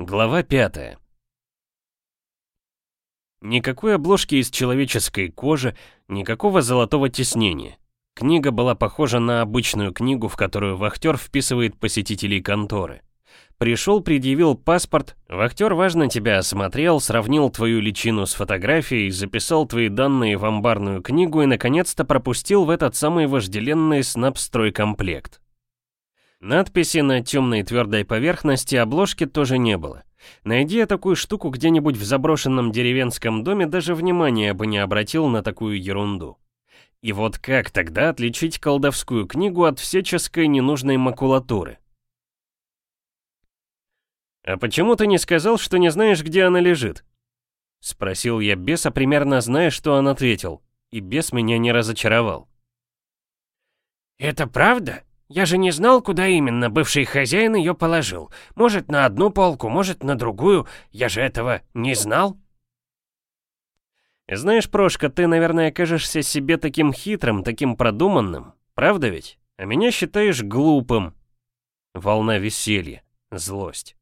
Глава 5 Никакой обложки из человеческой кожи, никакого золотого тиснения. Книга была похожа на обычную книгу, в которую вахтер вписывает посетителей конторы. Пришел, предъявил паспорт, вахтер важно тебя осмотрел, сравнил твою личину с фотографией, записал твои данные в амбарную книгу и, наконец-то, пропустил в этот самый вожделенный снабстройкомплект. Надписи на темной твердой поверхности обложки тоже не было. Найди я такую штуку где-нибудь в заброшенном деревенском доме, даже внимания бы не обратил на такую ерунду. И вот как тогда отличить колдовскую книгу от всяческой ненужной макулатуры? «А почему ты не сказал, что не знаешь, где она лежит?» Спросил я беса, примерно зная, что он ответил, и бес меня не разочаровал. «Это правда?» Я же не знал, куда именно бывший хозяин ее положил. Может, на одну полку, может, на другую. Я же этого не знал. Знаешь, Прошка, ты, наверное, кажешься себе таким хитрым, таким продуманным. Правда ведь? А меня считаешь глупым. Волна веселья, злость.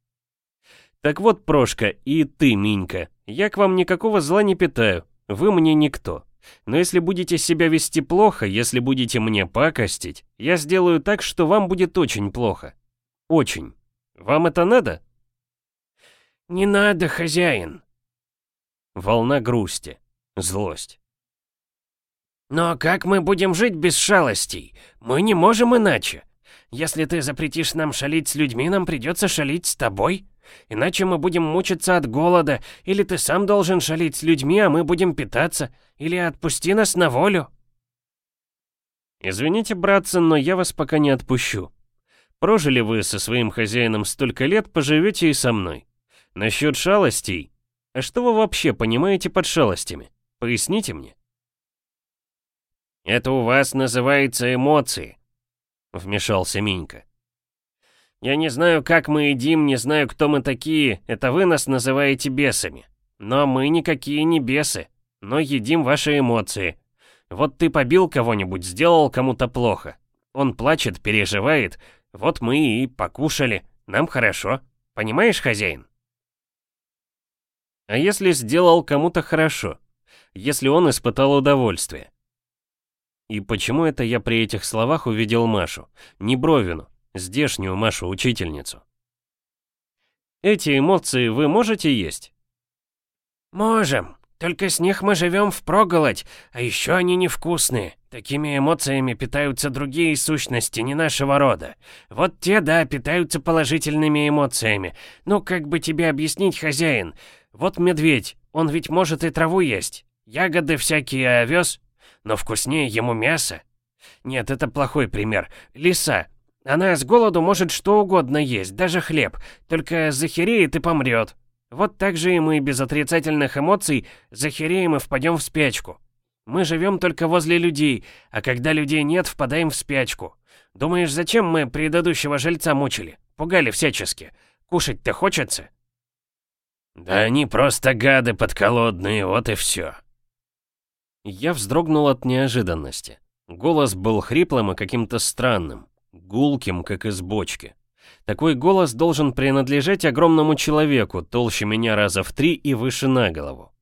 Так вот, Прошка, и ты, Минька, я к вам никакого зла не питаю. Вы мне никто. Но если будете себя вести плохо, если будете мне пакостить, я сделаю так, что вам будет очень плохо. Очень. Вам это надо? Не надо, хозяин. Волна грусти. Злость. Но как мы будем жить без шалостей? Мы не можем иначе. Если ты запретишь нам шалить с людьми, нам придется шалить с тобой. Иначе мы будем мучиться от голода, или ты сам должен шалить с людьми, а мы будем питаться, или отпусти нас на волю». «Извините, братцы, но я вас пока не отпущу. Прожили вы со своим хозяином столько лет, поживете и со мной. Насчет шалостей. А что вы вообще понимаете под шалостями? Поясните мне». «Это у вас называется эмоции», — вмешался Минька. Я не знаю, как мы едим, не знаю, кто мы такие. Это вы нас называете бесами. Но мы никакие не бесы. Но едим ваши эмоции. Вот ты побил кого-нибудь, сделал кому-то плохо. Он плачет, переживает. Вот мы и покушали. Нам хорошо. Понимаешь, хозяин? А если сделал кому-то хорошо? Если он испытал удовольствие? И почему это я при этих словах увидел Машу? Не Бровину, здешнюю Машу-учительницу. Эти эмоции вы можете есть? Можем, только с них мы живем впроголодь, а еще они невкусные. Такими эмоциями питаются другие сущности, не нашего рода. Вот те, да, питаются положительными эмоциями. Ну, как бы тебе объяснить, хозяин? Вот медведь, он ведь может и траву есть. Ягоды всякие, овес. Но вкуснее ему мясо. Нет, это плохой пример. Лиса, она с голоду может что угодно есть, даже хлеб, только захереет и помрет. Вот так же и мы без отрицательных эмоций захереем и впадем в спячку. Мы живем только возле людей, а когда людей нет, впадаем в спячку. Думаешь, зачем мы предыдущего жильца мучили? Пугали всячески. Кушать-то хочется? Да они просто гады подколодные, вот и все. Я вздрогнул от неожиданности. Голос был хриплым и каким-то странным гулким, как из бочки. Такой голос должен принадлежать огромному человеку, толще меня раза в три и выше на голову.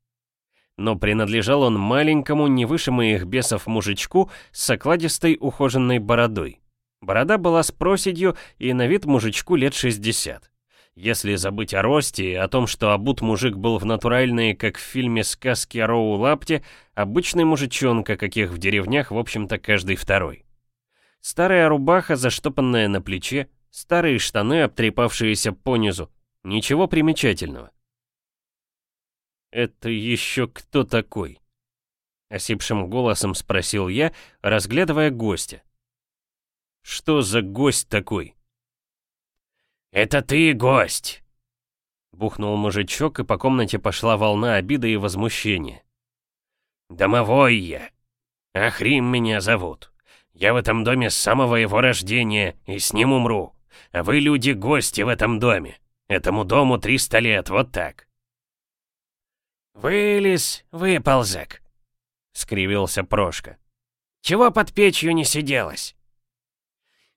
Но принадлежал он маленькому, не выше моих бесов мужичку с окладистой ухоженной бородой. Борода была с проседью и на вид мужичку лет 60. Если забыть о росте и о том, что обут мужик был в натуральные, как в фильме сказки Роу Лапте, обычный мужичонка, каких в деревнях, в общем-то, каждый второй. Старая рубаха, заштопанная на плече, старые штаны, обтрепавшиеся понизу. Ничего примечательного. «Это еще кто такой?» Осипшим голосом спросил я, разглядывая гостя. «Что за гость такой?» «Это ты гость!» Бухнул мужичок, и по комнате пошла волна обиды и возмущения. «Домовой я! Ахрим меня зовут!» Я в этом доме с самого его рождения, и с ним умру. А вы, люди, гости в этом доме. Этому дому 300 лет, вот так. «Вылез, выползок», — скривился Прошка. «Чего под печью не сиделось?»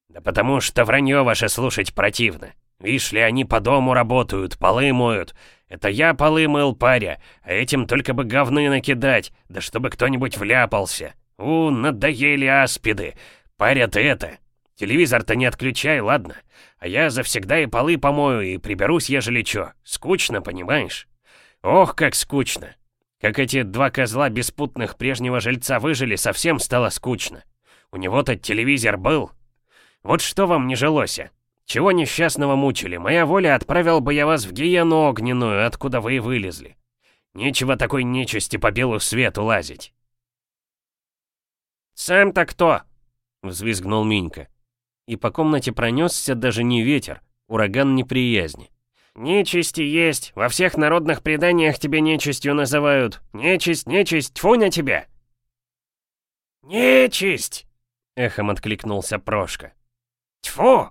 «Да потому что вранье ваше слушать противно. Видишь ли, они по дому работают, полы моют. Это я полы мыл, паря, а этим только бы говны накидать, да чтобы кто-нибудь вляпался. У, надоели аспиды. Паря ты это, телевизор-то не отключай, ладно? А я завсегда и полы помою и приберусь, ежели чё. Скучно, понимаешь? Ох, как скучно. Как эти два козла беспутных прежнего жильца выжили, совсем стало скучно. У него-то телевизор был. Вот что вам не жилося? Чего несчастного мучили? Моя воля отправил бы я вас в гиену огненную, откуда вы и вылезли. Нечего такой нечисти по белу свету лазить. «Сам-то кто?» — взвизгнул Минька. И по комнате пронесся даже не ветер, ураган неприязни. «Нечисти есть, во всех народных преданиях тебя нечистью называют. Нечисть, нечисть, тьфу на тебя!» «Нечисть!» — эхом откликнулся Прошка. «Тьфу!»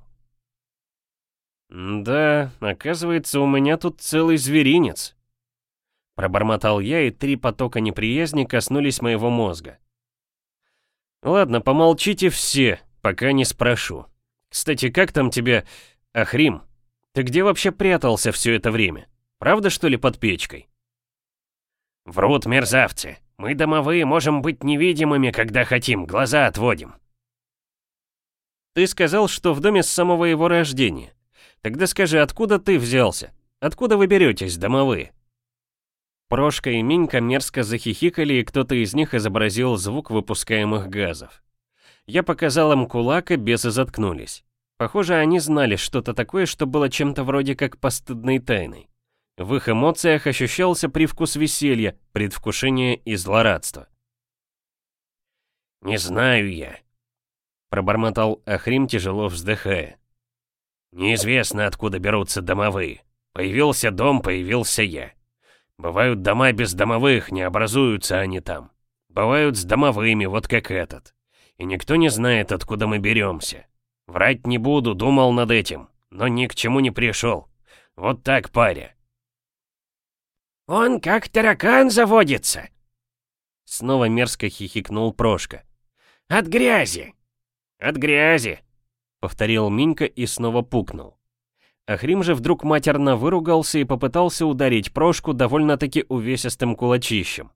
«Да, оказывается, у меня тут целый зверинец». Пробормотал я, и три потока неприязни коснулись моего мозга. Ладно, помолчите все, пока не спрошу. Кстати, как там тебе... Ахрим, ты где вообще прятался все это время? Правда, что ли, под печкой? Врут мерзавцы. Мы, домовые, можем быть невидимыми, когда хотим, глаза отводим. Ты сказал, что в доме с самого его рождения. Тогда скажи, откуда ты взялся? Откуда вы беретесь, домовые? Прошка и Минька мерзко захихикали, и кто-то из них изобразил звук выпускаемых газов. Я показал им кулак, и бесы заткнулись. Похоже, они знали что-то такое, что было чем-то вроде как постыдной тайной. В их эмоциях ощущался привкус веселья, предвкушения и злорадства. «Не знаю я», — пробормотал Ахрим, тяжело вздыхая. «Неизвестно, откуда берутся домовые. Появился дом, появился я. Бывают дома без домовых, не образуются они там. Бывают с домовыми, вот как этот. И никто не знает, откуда мы беремся. Врать не буду, думал над этим, но ни к чему не пришел. Вот так, паря. «Он как таракан заводится!» Снова мерзко хихикнул Прошка. «От грязи!» «От грязи!» Повторил Минька и снова пукнул. Ахрим же вдруг матерно выругался и попытался ударить Прошку довольно-таки увесистым кулачищем.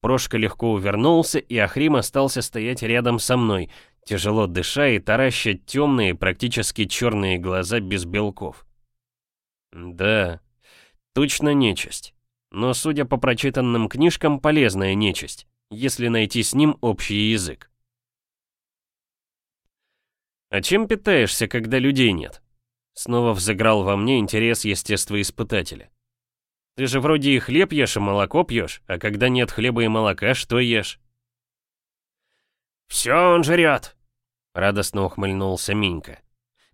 Прошка легко увернулся, и Ахрим остался стоять рядом со мной, тяжело дыша и тараща темные, практически черные глаза без белков. Да, точно нечисть. Но, судя по прочитанным книжкам, полезная нечисть, если найти с ним общий язык. А чем питаешься, когда людей нет? Снова взыграл во мне интерес естествоиспытателя. Ты же вроде и хлеб ешь, и молоко пьешь, а когда нет хлеба и молока, что ешь? «Все он жрет!» — радостно ухмыльнулся Минька.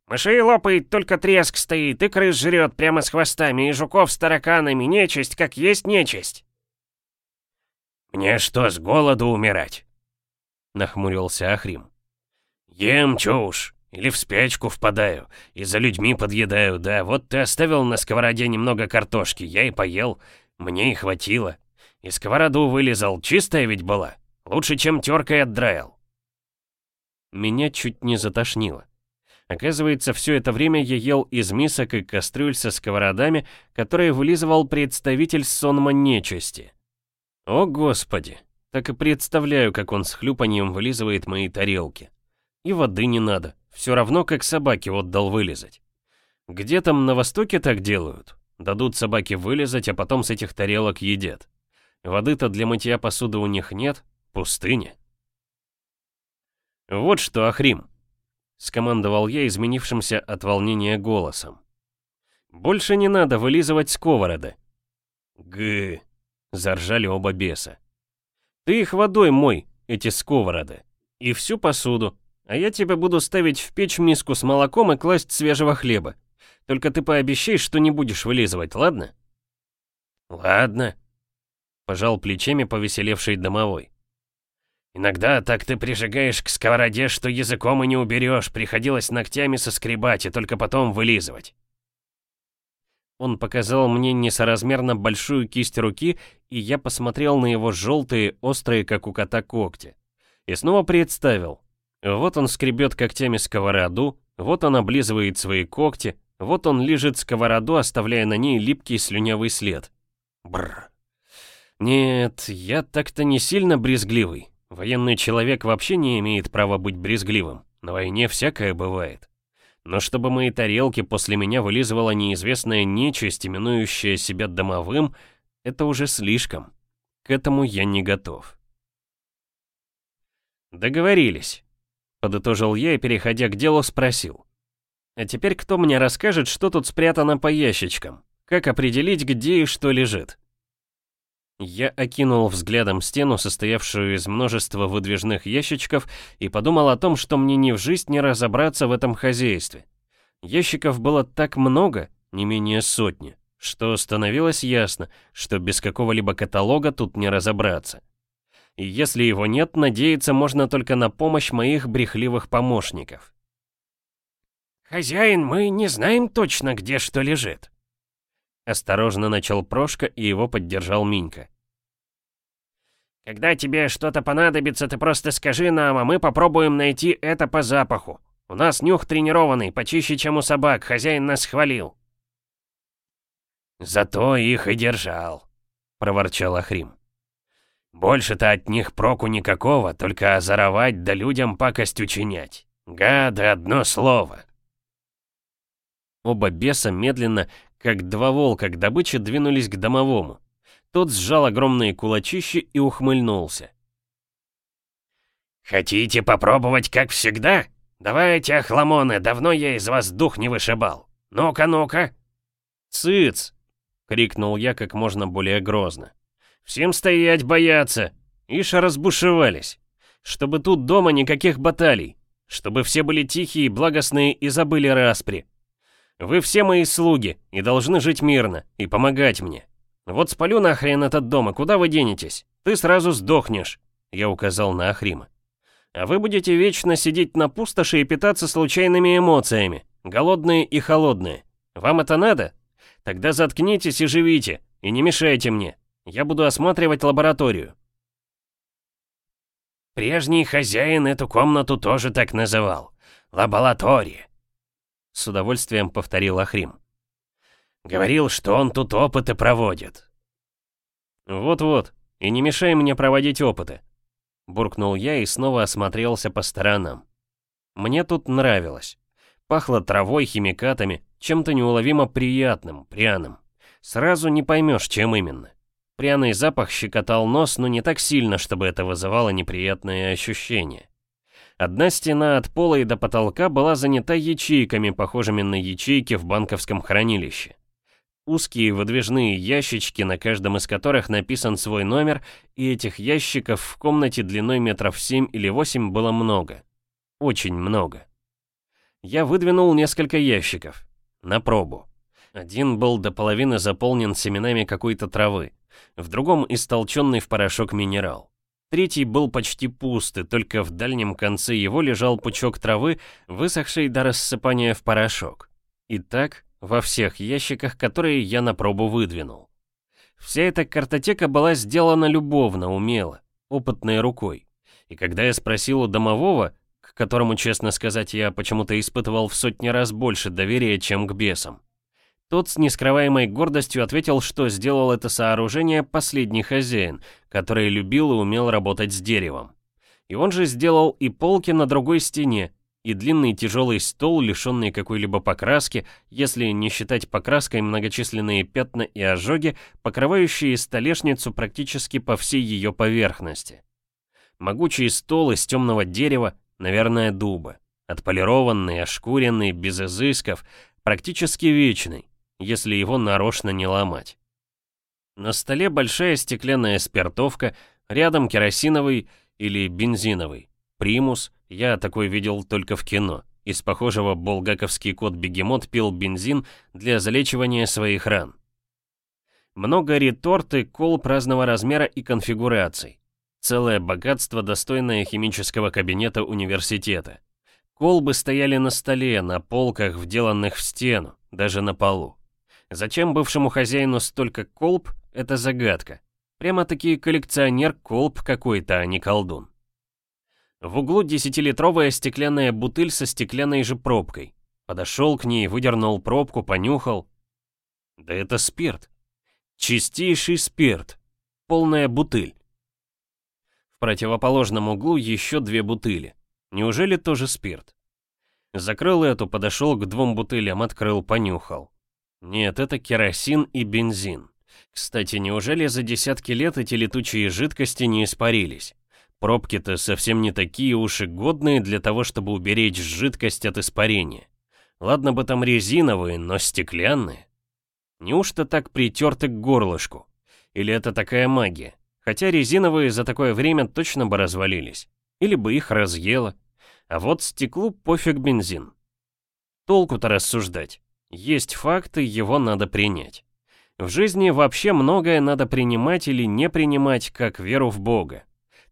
«Мышей лопает, только треск стоит, и крыс жрет прямо с хвостами, и жуков с тараканами, нечисть, как есть нечисть!» «Мне что, с голоду умирать?» — нахмурился Ахрим. «Ем чушь, или в спячку впадаю, и за людьми подъедаю, да, вот ты оставил на сковороде немного картошки, я и поел, мне и хватило. И сковороду вылезал, чистая ведь была, лучше, чем теркой отдраил». Меня чуть не затошнило. Оказывается, все это время я ел из мисок и кастрюль со сковородами, которые вылизывал представитель сонма нечисти. О господи, так и представляю, как он с хлюпаньем вылизывает мои тарелки. И воды не надо, все равно как собаке отдал вылизать. Где там на Востоке так делают? Дадут собаке вылизать, а потом с этих тарелок едят. Воды-то для мытья посуды у них нет, пустыня. «Вот что, Ахрим!» — скомандовал я изменившимся от волнения голосом. «Больше не надо вылизывать сковороды!» «Г!» — заржали оба беса. «Ты их водой мой, эти сковороды, и всю посуду, а я тебе буду ставить в печь миску с молоком и класть свежего хлеба. Только ты пообещай, что не будешь вылизывать, ладно?» «Ладно», — пожал плечами повеселевший домовой. Иногда так ты прижигаешь к сковороде, что языком и не уберешь, приходилось ногтями соскребать и только потом вылизывать. Он показал мне несоразмерно большую кисть руки, и я посмотрел на его желтые, острые, как у кота, когти. И снова представил. Вот он скребет когтями сковороду, вот он облизывает свои когти, Вот он лежит сковороду, оставляя на ней липкий слюнявый след. Бррр. Нет, я так-то не сильно брезгливый. Военный человек вообще не имеет права быть брезгливым. На войне всякое бывает. Но чтобы мои тарелки после меня вылизывала неизвестная нечисть, именующая себя домовым, это уже слишком. К этому я не готов. Договорились. Подытожил я и, переходя к делу, спросил. А теперь кто мне расскажет, что тут спрятано по ящичкам? Как определить, где и что лежит? Я окинул взглядом стену, состоявшую из множества выдвижных ящичков, и подумал о том, что мне ни в жизнь не разобраться в этом хозяйстве. Ящиков было так много, не менее сотни, что становилось ясно, что без какого-либо каталога тут не разобраться. И если его нет, надеяться можно только на помощь моих брехливых помощников. «Хозяин, мы не знаем точно, где что лежит», Осторожно начал Прошка, и его поддержал Минька. «Когда тебе что-то понадобится, ты просто скажи нам, а мы попробуем найти это по запаху. У нас нюх тренированный, почище, чем у собак, хозяин нас хвалил». «Зато их и держал», — проворчал Ахрим. «Больше-то от них проку никакого, только озоровать да людям пакость учинять. Гады, одно слово». Оба беса медленно, как два волка к добыче, двинулись к домовому. Тот сжал огромные кулачищи и ухмыльнулся. «Хотите попробовать, как всегда? Давайте, охламоны, давно я из вас дух не вышибал. Ну-ка, ну-ка!» «Цыц!» — крикнул я как можно более грозно. «Всем стоять, бояться! Ишь разбушевались! Чтобы тут дома никаких баталий! Чтобы все были тихие, благостные и забыли распри! Вы все мои слуги и должны жить мирно и помогать мне. Вот спалю нахрен этот дом, и куда вы денетесь? Ты сразу сдохнешь, я указал на Ахрима. А вы будете вечно сидеть на пустоши и питаться случайными эмоциями, голодные и холодные. Вам это надо? Тогда заткнитесь и живите, и не мешайте мне. Я буду осматривать лабораторию. Прежний хозяин эту комнату тоже так называл. Лаборатория. С удовольствием повторил Ахрим. Говорил, что он тут опыты проводит. Вот-вот, и не мешай мне проводить опыты. Буркнул я и снова осмотрелся по сторонам. Мне тут нравилось. Пахло травой, химикатами, чем-то неуловимо приятным, пряным. Сразу не поймешь, чем именно. Пряный запах щекотал нос, но не так сильно, чтобы это вызывало неприятные ощущения. Одна стена от пола и до потолка была занята ячейками, похожими на ячейки в банковском хранилище. Узкие выдвижные ящички, на каждом из которых написан свой номер, и этих ящиков в комнате длиной метров 7 или 8 было много. Очень много. Я выдвинул несколько ящиков. На пробу. Один был до половины заполнен семенами какой-то травы, в другом истолченный в порошок минерал. Третий был почти пуст, и только в дальнем конце его лежал пучок травы, высохший до рассыпания в порошок. И так во всех ящиках, которые я на пробу выдвинул. Вся эта картотека была сделана любовно, умело, опытной рукой. И когда я спросил у домового, к которому, честно сказать, я почему-то испытывал в сотни раз больше доверия, чем к бесам, тот с нескрываемой гордостью ответил, что сделал это сооружение последний хозяин, который любил и умел работать с деревом. И он же сделал и полки на другой стене, и длинный тяжелый стол, лишенный какой-либо покраски, если не считать покраской многочисленные пятна и ожоги, покрывающие столешницу практически по всей ее поверхности. Могучий стол из темного дерева, наверное, дуба, отполированный, ошкуренный, без изысков, практически вечный если его нарочно не ломать. На столе большая стеклянная спиртовка, рядом керосиновый или бензиновый. Примус, я такой видел только в кино. Из похожего булгаковский кот-бегемот пил бензин для залечивания своих ран. Много реторты, колб разного размера и конфигураций. Целое богатство, достойное химического кабинета университета. Колбы стояли на столе, на полках, вделанных в стену, даже на полу. Зачем бывшему хозяину столько колб, это загадка. Прямо-таки коллекционер колб какой-то, а не колдун. В углу десятилитровая стеклянная бутыль со стеклянной же пробкой. Подошел к ней, выдернул пробку, понюхал. Да это спирт. Чистейший спирт. Полная бутыль. В противоположном углу еще две бутыли. Неужели тоже спирт? Закрыл эту, подошел к двум бутылям, открыл, понюхал. Нет, это керосин и бензин. Кстати, неужели за десятки лет эти летучие жидкости не испарились? Пробки-то совсем не такие уж и годные для того, чтобы уберечь жидкость от испарения. Ладно бы там резиновые, но стеклянные. Неужто так притерты к горлышку? Или это такая магия? Хотя резиновые за такое время точно бы развалились. Или бы их разъело. А вот стеклу пофиг бензин. Толку-то рассуждать. Есть факты, его надо принять. В жизни вообще многое надо принимать или не принимать, как веру в Бога.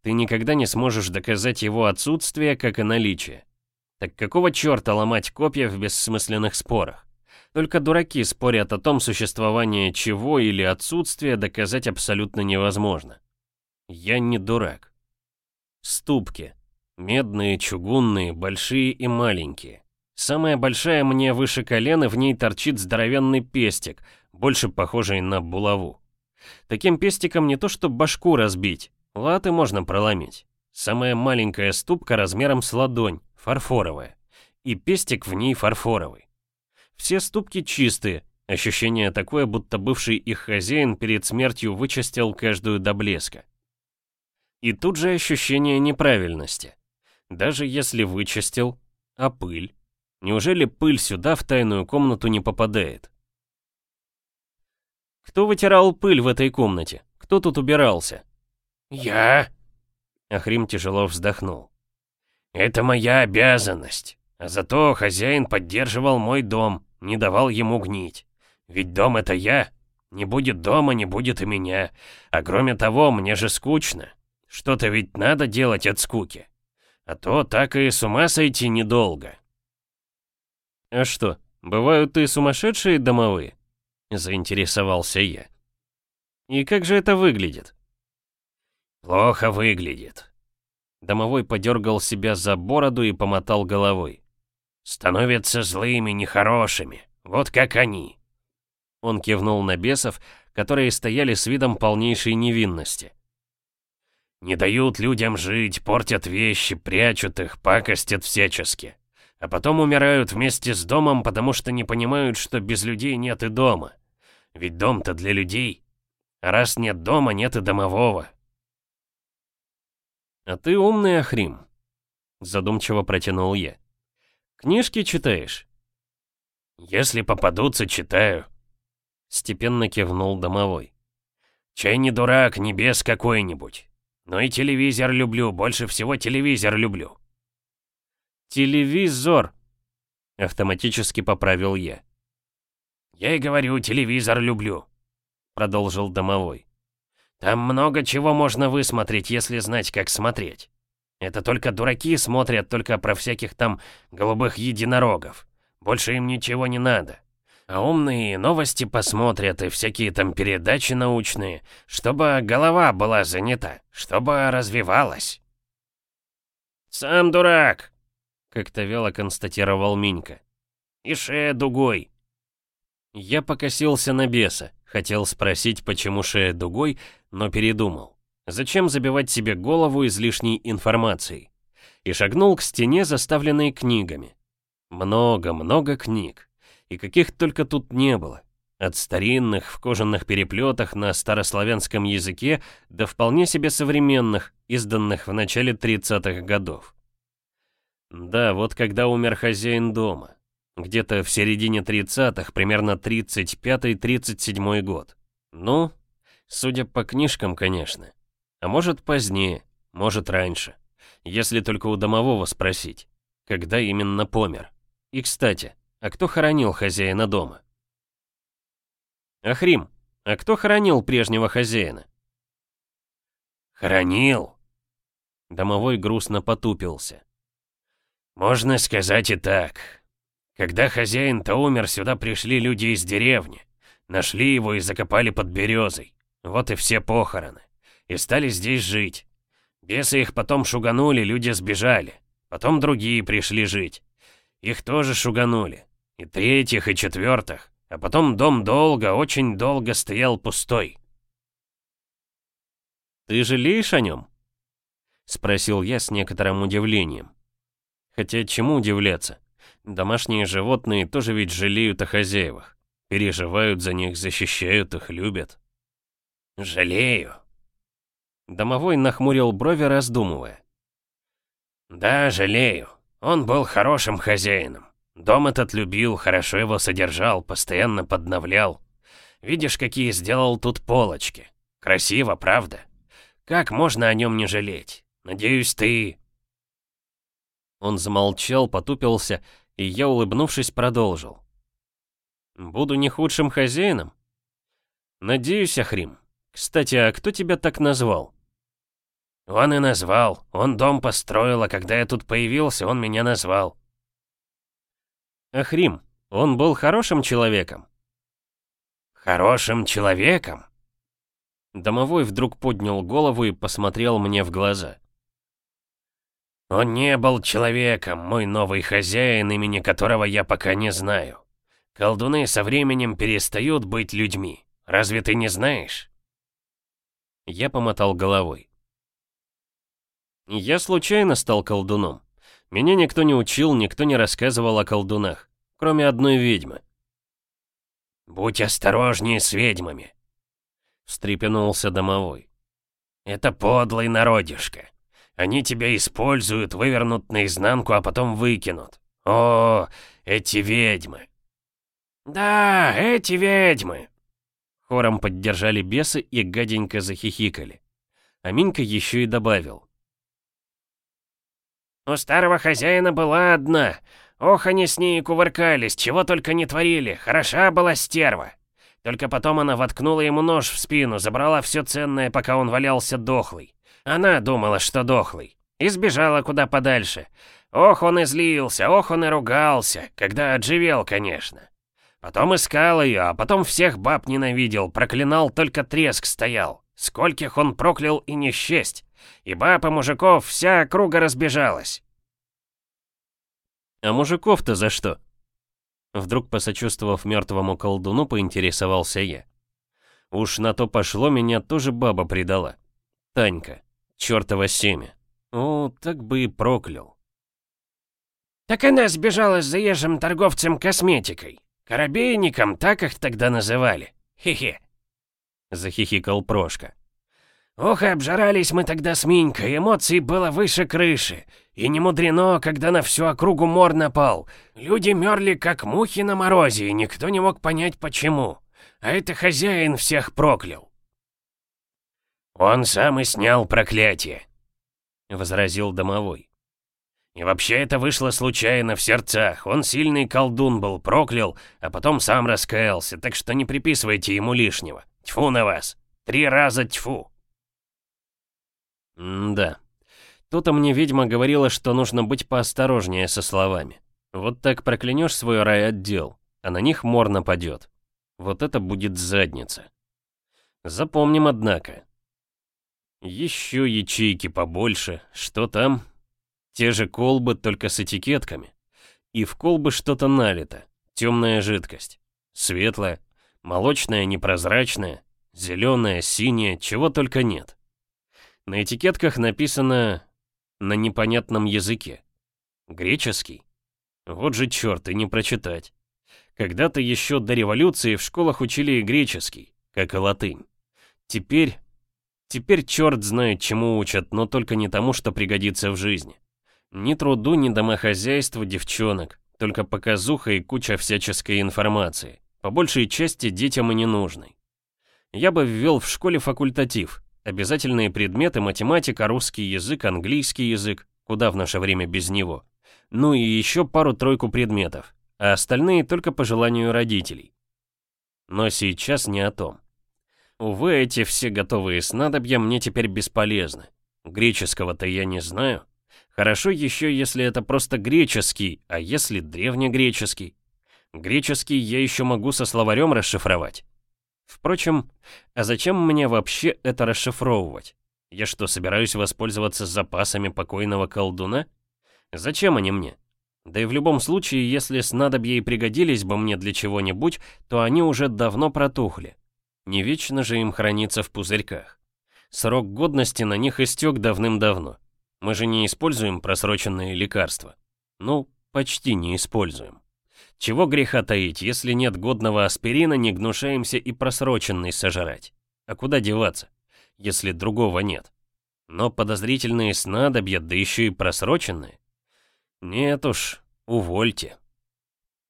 Ты никогда не сможешь доказать его отсутствие, как и наличие. Так какого черта ломать копья в бессмысленных спорах? Только дураки спорят о том, существование чего или отсутствие доказать абсолютно невозможно. Я не дурак. Ступки. Медные, чугунные, большие и маленькие. Самая большая мне выше колена, в ней торчит здоровенный пестик, больше похожий на булаву. Таким пестиком не то что башку разбить, латы можно проломить. Самая маленькая ступка размером с ладонь, фарфоровая. И пестик в ней фарфоровый. Все ступки чистые, ощущение такое, будто бывший их хозяин перед смертью вычистил каждую до блеска. И тут же ощущение неправильности. Даже если вычистил, а пыль? Неужели пыль сюда, в тайную комнату, не попадает? Кто вытирал пыль в этой комнате? Кто тут убирался? «Я?» Ахрим тяжело вздохнул. «Это моя обязанность. А зато хозяин поддерживал мой дом, не давал ему гнить. Ведь дом — это я. Не будет дома, не будет и меня. А кроме того, мне же скучно. Что-то ведь надо делать от скуки. А то так и с ума сойти недолго. А что, бывают и сумасшедшие домовые? Заинтересовался я. И как же это выглядит? Плохо выглядит. Домовой подергал себя за бороду и помотал головой. Становятся злыми, нехорошими. Вот как они. Он кивнул на бесов, которые стояли с видом полнейшей невинности. Не дают людям жить, портят вещи, прячут их, пакостят всячески. А потом умирают вместе с домом, потому что не понимают, что без людей нет и дома. Ведь дом-то для людей. А раз нет дома, нет и домового. «А ты умный, Ахрим», — задумчиво протянул я. «Книжки читаешь?» «Если попадутся, читаю», — степенно кивнул домовой. «Чай не дурак, не без какой-нибудь. Но и телевизор люблю, больше всего телевизор люблю. Телевизор, автоматически поправил я. Я и говорю, телевизор люблю, продолжил домовой. Там много чего можно высмотреть, если знать, как смотреть. Это только дураки смотрят только про всяких там голубых единорогов. Больше им ничего не надо. А умные новости посмотрят и всякие там передачи научные, чтобы голова была занята, чтобы развивалась. «Сам дурак!» — как-то вяло констатировал Минька. «И шея дугой!» Я покосился на беса, хотел спросить, почему шея дугой, но передумал. Зачем забивать себе голову излишней информацией? И шагнул к стене, заставленной книгами. Много-много книг и каких только тут не было. От старинных в кожаных переплетах на старославянском языке до вполне себе современных, изданных в начале 30-х годов. Да, вот когда умер хозяин дома. Где-то в середине 30-х, примерно 35-37 год. Ну, судя по книжкам, конечно. А может позднее, может раньше. Если только у домового спросить, когда именно помер. И, кстати, а кто хоронил хозяина дома? Ахрим, а кто хоронил прежнего хозяина? Хоронил? Домовой грустно потупился. Можно сказать и так. Когда хозяин-то умер, сюда пришли люди из деревни. Нашли его и закопали под березой. Вот и все похороны. И стали здесь жить. Бесы их потом шуганули, люди сбежали. Потом другие пришли жить. Их тоже шуганули. И третьих, и четвертых. А потом дом долго, очень долго стоял пустой. «Ты жалеешь о нем?» — спросил я с некоторым удивлением. Хотя чему удивляться? Домашние животные тоже ведь жалеют о хозяевах. Переживают за них, защищают их, любят. «Жалею». Домовой нахмурил брови, раздумывая. «Да, жалею. Он был хорошим хозяином. Дом этот любил, хорошо его содержал, постоянно подновлял. Видишь, какие сделал тут полочки. Красиво, правда? Как можно о нем не жалеть? Надеюсь, ты...» Он замолчал, потупился, и я, улыбнувшись, продолжил. «Буду не худшим хозяином?» «Надеюсь, Ахрим. Кстати, а кто тебя так назвал?» «Он и назвал. Он дом построил, а когда я тут появился, он меня назвал». «Ахрим, он был хорошим человеком?» «Хорошим человеком?» Домовой вдруг поднял голову и посмотрел мне в глаза. «Он не был человеком, мой новый хозяин, имени которого я пока не знаю. Колдуны со временем перестают быть людьми. Разве ты не знаешь?» Я помотал головой. Я случайно стал колдуном. Меня никто не учил, никто не рассказывал о колдунах, кроме одной ведьмы. «Будь осторожнее с ведьмами», — встрепенулся домовой. «Это подлый народишко. Они тебя используют, вывернут наизнанку, а потом выкинут. О, эти ведьмы!» «Да, эти ведьмы!» Хором поддержали бесы и гаденько захихикали. А Минька еще и добавил. «У старого хозяина была одна. Ох, они с ней кувыркались, чего только не творили. Хороша была стерва. Только потом она воткнула ему нож в спину, забрала все ценное, пока он валялся дохлый. Она думала, что дохлый. И сбежала куда подальше. Ох, он и злился, ох, он и ругался, когда отживел, конечно. Потом искал ее, а потом всех баб ненавидел, проклинал, только треск стоял. Скольких он проклял и не счесть. И баб и мужиков вся округа разбежалась. А мужиков-то за что? Вдруг, посочувствовав мертвому колдуну, поинтересовался я. Уж на то пошло, меня тоже баба предала. Танька, чертово семя. О, так бы и проклял. Так она сбежала с заезжим торговцем косметикой. Коробейником, так их тогда называли. Хе-хе. Захихикал Прошка. Ох, обжарались мы тогда с Минькой, эмоций было выше крыши. И не мудрено, когда на всю округу мор напал. Люди мерли, как мухи на морозе, и никто не мог понять, почему. А это хозяин всех проклял. «Он сам и снял проклятие», — возразил домовой. И вообще это вышло случайно в сердцах. Он сильный колдун был, проклял, а потом сам раскаялся, так что не приписывайте ему лишнего. Тьфу на вас. Три раза тьфу. М-да. Тут-то мне ведьма говорила, что нужно быть поосторожнее со словами. Вот так проклянешь свой райотдел, а на них мор нападет. Вот это будет задница. Запомним, однако. Еще ячейки побольше. Что там? Те же колбы, только с этикетками. И в колбы что-то налито. Темная жидкость. Светлая, молочная, непрозрачная, зеленая, синяя, чего только нет. На этикетках написано на непонятном языке. Греческий? Вот же черт, и не прочитать. Когда-то еще до революции в школах учили и греческий, как и латынь. Теперь... Теперь черт знает чему учат, но только не тому, что пригодится в жизни. Ни труду, ни домохозяйству девчонок, только показуха и куча всяческой информации, по большей части детям и ненужной. Я бы ввел в школе факультатив, обязательные предметы математика, русский язык, английский язык, куда в наше время без него, ну и еще пару-тройку предметов, а остальные только по желанию родителей. Но сейчас не о том. Увы, эти все готовые снадобья мне теперь бесполезны. Греческого-то я не знаю, Хорошо еще, если это просто греческий, а если древнегреческий. Греческий я еще могу со словарем расшифровать. Впрочем, а зачем мне вообще это расшифровывать? Я что, собираюсь воспользоваться запасами покойного колдуна? Зачем они мне? Да и в любом случае, если снадобья и пригодились бы мне для чего-нибудь, то они уже давно протухли. Не вечно же им храниться в пузырьках. Срок годности на них истек давным-давно. Мы же не используем просроченные лекарства. Ну, почти не используем. Чего греха таить, если нет годного аспирина, не гнушаемся и просроченный сожрать. А куда деваться, если другого нет? Но подозрительные снадобья, да еще и просроченные? Нет уж, увольте.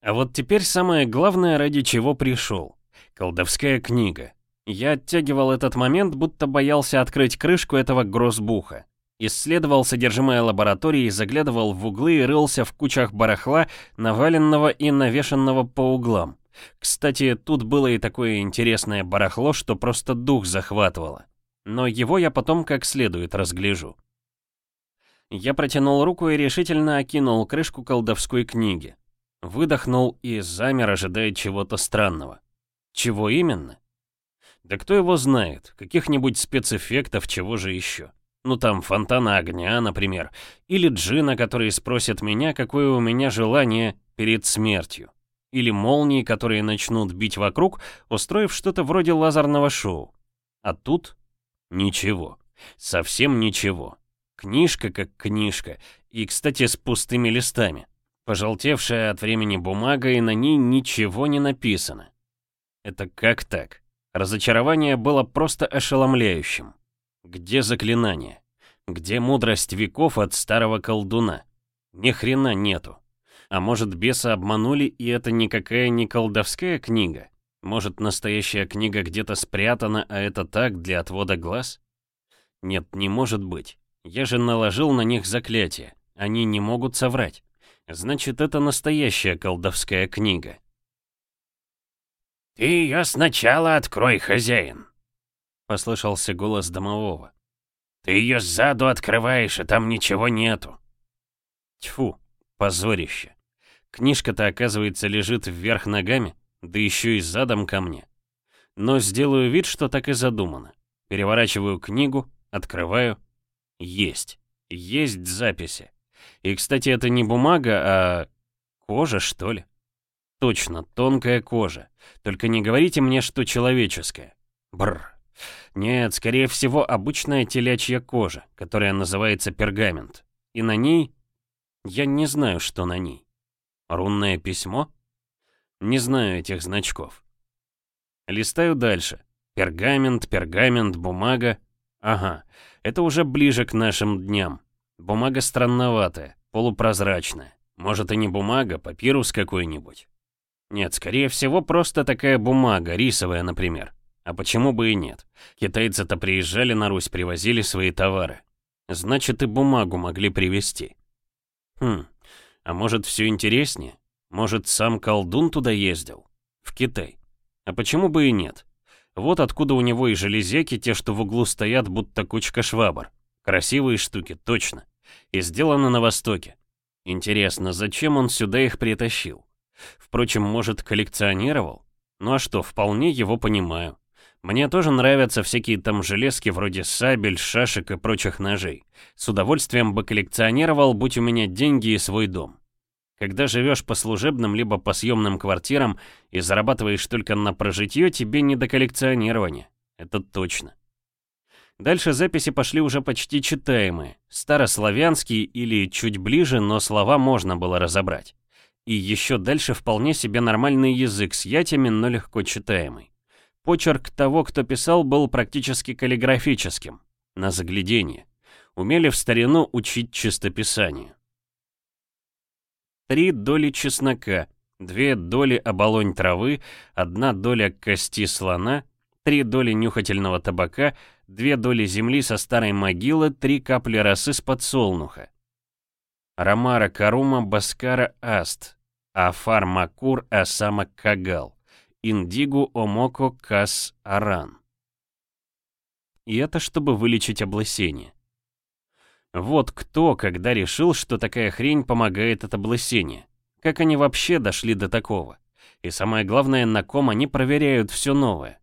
А вот теперь самое главное, ради чего пришел. Колдовская книга. Я оттягивал этот момент, будто боялся открыть крышку этого грозбуха. Исследовал содержимое лаборатории, заглядывал в углы и рылся в кучах барахла, наваленного и навешенного по углам. Кстати, тут было и такое интересное барахло, что просто дух захватывало. Но его я потом как следует разгляжу. Я протянул руку и решительно окинул крышку колдовской книги. Выдохнул и замер, ожидая чего-то странного. Чего именно? Да кто его знает, каких-нибудь спецэффектов, чего же еще. Ну там фонтана огня, например. Или джина, который спросит меня, какое у меня желание перед смертью. Или молнии, которые начнут бить вокруг, устроив что-то вроде лазерного шоу. А тут ничего. Совсем ничего. Книжка как книжка. И, кстати, с пустыми листами. Пожелтевшая от времени бумага, и на ней ничего не написано. Это как так? Разочарование было просто ошеломляющим. Где заклинание? Где мудрость веков от старого колдуна? Ни хрена нету. А может, беса обманули, и это никакая не колдовская книга? Может, настоящая книга где-то спрятана, а это так, для отвода глаз? Нет, не может быть. Я же наложил на них заклятие. Они не могут соврать. Значит, это настоящая колдовская книга. «Ты ее сначала открой, хозяин!» Послышался голос домового. «Ты ее сзаду открываешь, и там ничего нету». Тьфу, позорище. Книжка-то, оказывается, лежит вверх ногами, да еще и задом ко мне. Но сделаю вид, что так и задумано. Переворачиваю книгу, открываю. Есть. Есть записи. И, кстати, это не бумага, а кожа, что ли? Точно, тонкая кожа. Только не говорите мне, что человеческая. Бррр. Нет, скорее всего, обычная телячья кожа, которая называется пергамент. И на ней... Я не знаю, что на ней. Рунное письмо? Не знаю этих значков. Листаю дальше. Пергамент, пергамент, бумага. Ага, это уже ближе к нашим дням. Бумага странноватая, полупрозрачная. Может и не бумага, папирус какой-нибудь. Нет, скорее всего, просто такая бумага, рисовая, например. А почему бы и нет? Китайцы-то приезжали на Русь, привозили свои товары. Значит, и бумагу могли привезти. Хм, а может все интереснее? Может, сам колдун туда ездил? В Китай. А почему бы и нет? Вот откуда у него и железяки, те, что в углу стоят, будто кучка швабр. Красивые штуки, точно. И сделаны на Востоке. Интересно, зачем он сюда их притащил? Впрочем, может, коллекционировал? Ну а что, вполне его понимаю. Мне тоже нравятся всякие там железки вроде сабель, шашек и прочих ножей. С удовольствием бы коллекционировал, будь у меня деньги и свой дом. Когда живешь по служебным либо по съемным квартирам и зарабатываешь только на прожитье, тебе не до коллекционирования. Это точно. Дальше записи пошли уже почти читаемые. Старославянские или чуть ближе, но слова можно было разобрать. И еще дальше вполне себе нормальный язык с ятями, но легко читаемый. Почерк того, кто писал, был практически каллиграфическим, на заглядение. Умели в старину учить чистописанию. Три доли чеснока, две доли оболонь травы, одна доля кости слона, три доли нюхательного табака, две доли земли со старой могилы, три капли росы с подсолнуха. Ромара Карума Баскара Аст, Афар Макур Асама Кагал. Индигу Омоко Кас Аран. И это чтобы вылечить облысение. Вот кто, когда решил, что такая хрень помогает от облысения. Как они вообще дошли до такого? И самое главное, на ком они проверяют все новое.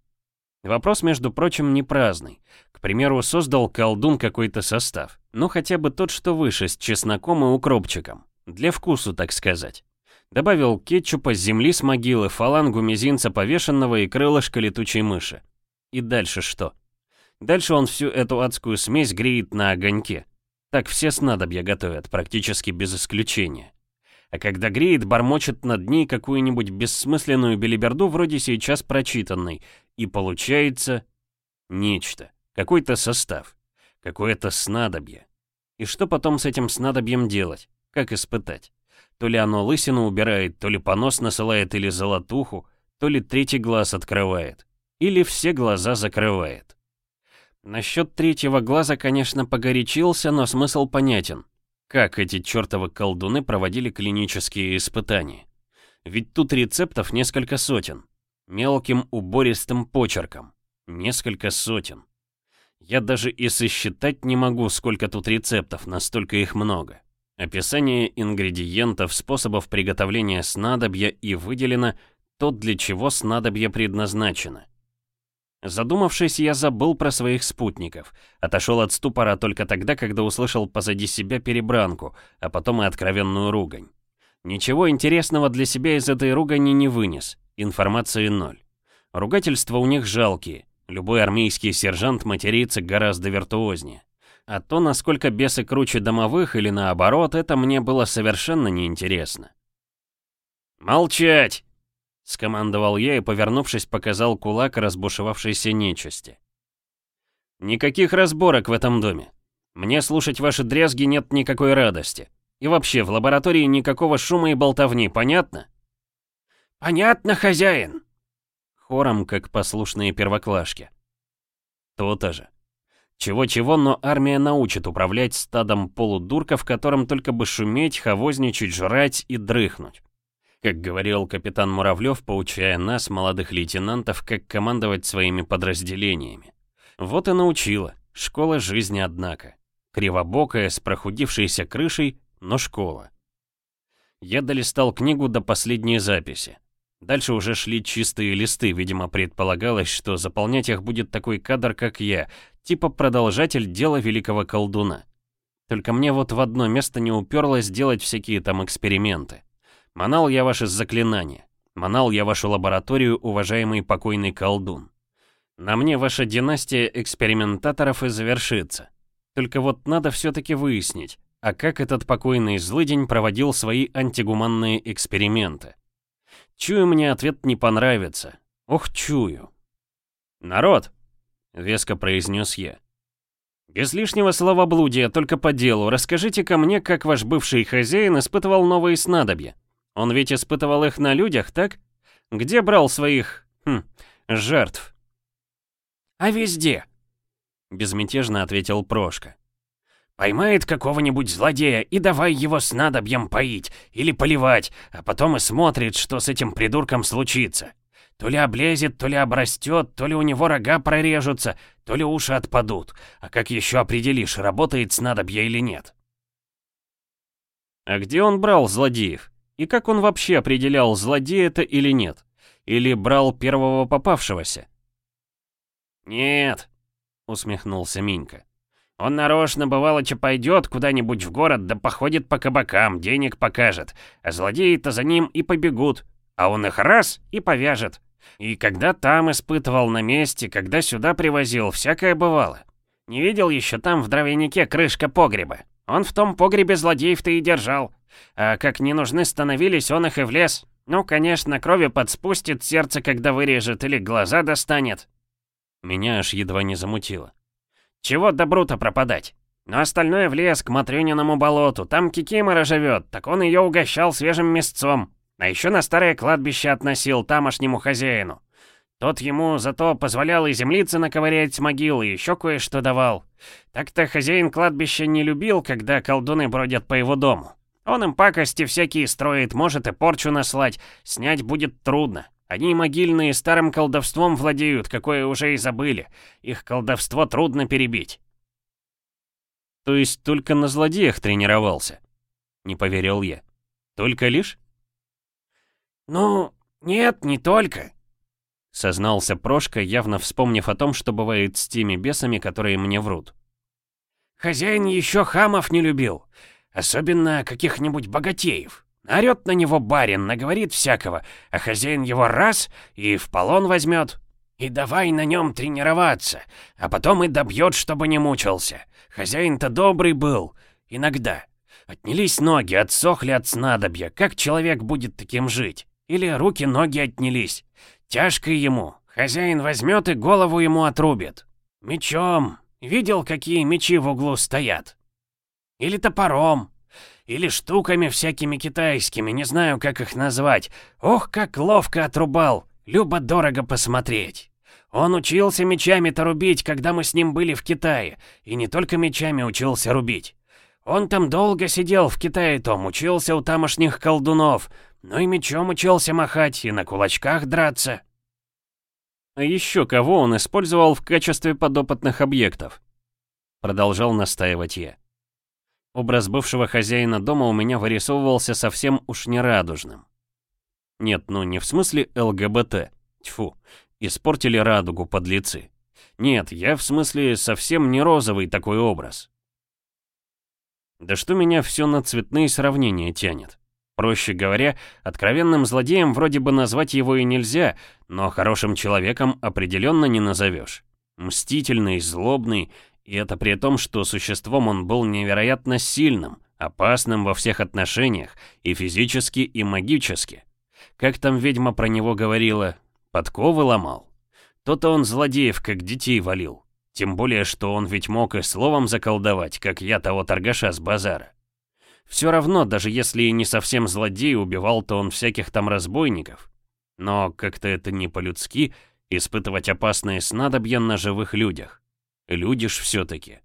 Вопрос, между прочим, не праздный. К примеру, создал колдун какой-то состав. Ну, хотя бы тот, что выше, с чесноком и укропчиком. Для вкусу, так сказать. Добавил кетчупа с земли с могилы, фалангу мизинца повешенного и крылышко летучей мыши. И дальше что? Дальше он всю эту адскую смесь греет на огоньке. Так все снадобья готовят, практически без исключения. А когда греет, бормочет над ней какую-нибудь бессмысленную белиберду вроде сейчас прочитанной, и получается нечто, какой-то состав, какое-то снадобье. И что потом с этим снадобьем делать? Как испытать? То ли оно лысину убирает, то ли понос насылает или золотуху, то ли третий глаз открывает, или все глаза закрывает. Насчет третьего глаза, конечно, погорячился, но смысл понятен. Как эти чертовы колдуны проводили клинические испытания? Ведь тут рецептов несколько сотен. Мелким убористым почерком. Несколько сотен. Я даже и сосчитать не могу, сколько тут рецептов, настолько их много. Описание ингредиентов, способов приготовления снадобья и выделено то, для чего снадобье предназначено. Задумавшись, я забыл про своих спутников. Отошел от ступора только тогда, когда услышал позади себя перебранку, а потом и откровенную ругань. Ничего интересного для себя из этой ругани не вынес. Информации ноль. Ругательства у них жалкие. Любой армейский сержант матерится гораздо виртуознее. А то, насколько бесы круче домовых или наоборот, это мне было совершенно неинтересно. «Молчать!» — скомандовал я и, повернувшись, показал кулак разбушевавшейся нечисти. «Никаких разборок в этом доме. Мне слушать ваши дрязги нет никакой радости. И вообще, в лаборатории никакого шума и болтовни, понятно?» «Понятно, хозяин!» Хором, как послушные первоклашки. То-то же. Чего-чего, но армия научит управлять стадом полудурков, которым только бы шуметь, хавозничать, жрать и дрыхнуть. Как говорил капитан Муравлев, поучая нас, молодых лейтенантов, как командовать своими подразделениями. Вот и научила. Школа жизни, однако. Кривобокая, с прохудившейся крышей, но школа. Я долистал книгу до последней записи. Дальше уже шли чистые листы, видимо, предполагалось, что заполнять их будет такой кадр, как я, типа продолжатель дела великого колдуна. Только мне вот в одно место не уперлось делать всякие там эксперименты. Манал я ваши заклинания. Манал я вашу лабораторию, уважаемый покойный колдун. На мне ваша династия экспериментаторов и завершится. Только вот надо все-таки выяснить, а как этот покойный злыдень проводил свои антигуманные эксперименты. Чую, мне ответ не понравится. Ох, чую. «Народ!» — веско произнес я. «Без лишнего словоблудия, только по делу, расскажите ко мне, как ваш бывший хозяин испытывал новые снадобья. Он ведь испытывал их на людях, так? Где брал своих... Хм, жертв?» «А везде», — безмятежно ответил Прошка. «Поймает какого-нибудь злодея и давай его снадобьем поить или поливать, а потом и смотрит, что с этим придурком случится. То ли облезет, то ли обрастет, то ли у него рога прорежутся, то ли уши отпадут. А как еще определишь, работает снадобье или нет?» «А где он брал злодеев?» И как он вообще определял, злодей это или нет? Или брал первого попавшегося? «Нет», — усмехнулся Минька. «Он нарочно, бывалоча, пойдет куда-нибудь в город, да походит по кабакам, денег покажет, а злодеи-то за ним и побегут, а он их раз и повяжет. И когда там испытывал на месте, когда сюда привозил, всякое бывало. Не видел еще там в дровянике крышка погреба? Он в том погребе злодеев-то и держал. А как не нужны становились, он их и влез. Ну, конечно, крови подспустит сердце, когда вырежет, или глаза достанет. Меня аж едва не замутило. Чего добру-то пропадать? Но остальное в лес, к Матрёниному болоту. Там Кикимора живет, так он ее угощал свежим мясцом. А еще на старое кладбище относил тамошнему хозяину. Тот ему зато позволял и землицы наковырять с могилы, и еще кое-что давал. Так-то хозяин кладбища не любил, когда колдуны бродят по его дому. Он им пакости всякие строит, может и порчу наслать, снять будет трудно. Они могильные старым колдовством владеют, какое уже и забыли. Их колдовство трудно перебить. То есть только на злодеях тренировался? Не поверил я. Только лишь? Ну, нет, не только. Сознался Прошка, явно вспомнив о том, что бывает с теми бесами, которые мне врут. Хозяин еще хамов не любил. Особенно каких-нибудь богатеев. Орёт на него барин, наговорит всякого, а хозяин его раз и в полон возьмет. И давай на нем тренироваться, а потом и добьет, чтобы не мучился. Хозяин-то добрый был, иногда. Отнялись ноги, отсохли от снадобья. Как человек будет таким жить? Или руки-ноги отнялись? Тяжко ему. Хозяин возьмет и голову ему отрубит. Мечом. Видел, какие мечи в углу стоят? Или топором. Или штуками всякими китайскими, не знаю, как их назвать. Ох, как ловко отрубал. Любо-дорого посмотреть. Он учился мечами-то рубить, когда мы с ним были в Китае. И не только мечами учился рубить. Он там долго сидел в Китае том, учился у тамошних колдунов, но и мечом учился махать, и на кулачках драться. А еще кого он использовал в качестве подопытных объектов? Продолжал настаивать я. Образ бывшего хозяина дома у меня вырисовывался совсем уж нерадужным. Нет, ну не в смысле ЛГБТ. Тьфу, испортили радугу подлецы. Нет, я в смысле совсем не розовый такой образ. Да что меня все на цветные сравнения тянет? Проще говоря, откровенным злодеем вроде бы назвать его и нельзя, но хорошим человеком определенно не назовешь. Мстительный, злобный, и это при том, что существом он был невероятно сильным, опасным во всех отношениях, и физически, и магически. Как там ведьма про него говорила, подковы ломал. То-то он злодеев, как детей валил. Тем более, что он ведь мог и словом заколдовать, как я того торгаша с базара. Все равно, даже если и не совсем злодей, убивал-то он всяких там разбойников. Но как-то это не по-людски испытывать опасные снадобья на живых людях. Люди ж все-таки.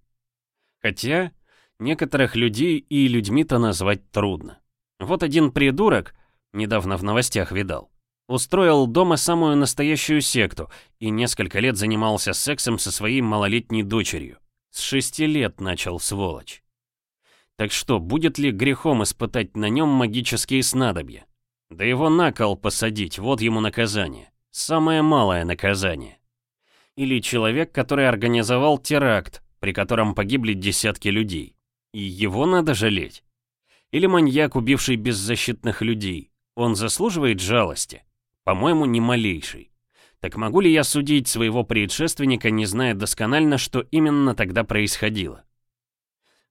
Хотя, некоторых людей и людьми-то назвать трудно. Вот один придурок, недавно в новостях видал, Устроил дома самую настоящую секту и несколько лет занимался сексом со своей малолетней дочерью. С шести лет начал, сволочь. Так что, будет ли грехом испытать на нем магические снадобья? Да его на кол посадить, вот ему наказание. Самое малое наказание. Или человек, который организовал теракт, при котором погибли десятки людей. И его надо жалеть. Или маньяк, убивший беззащитных людей. Он заслуживает жалости? По-моему, ни малейший. Так могу ли я судить своего предшественника, не зная досконально, что именно тогда происходило?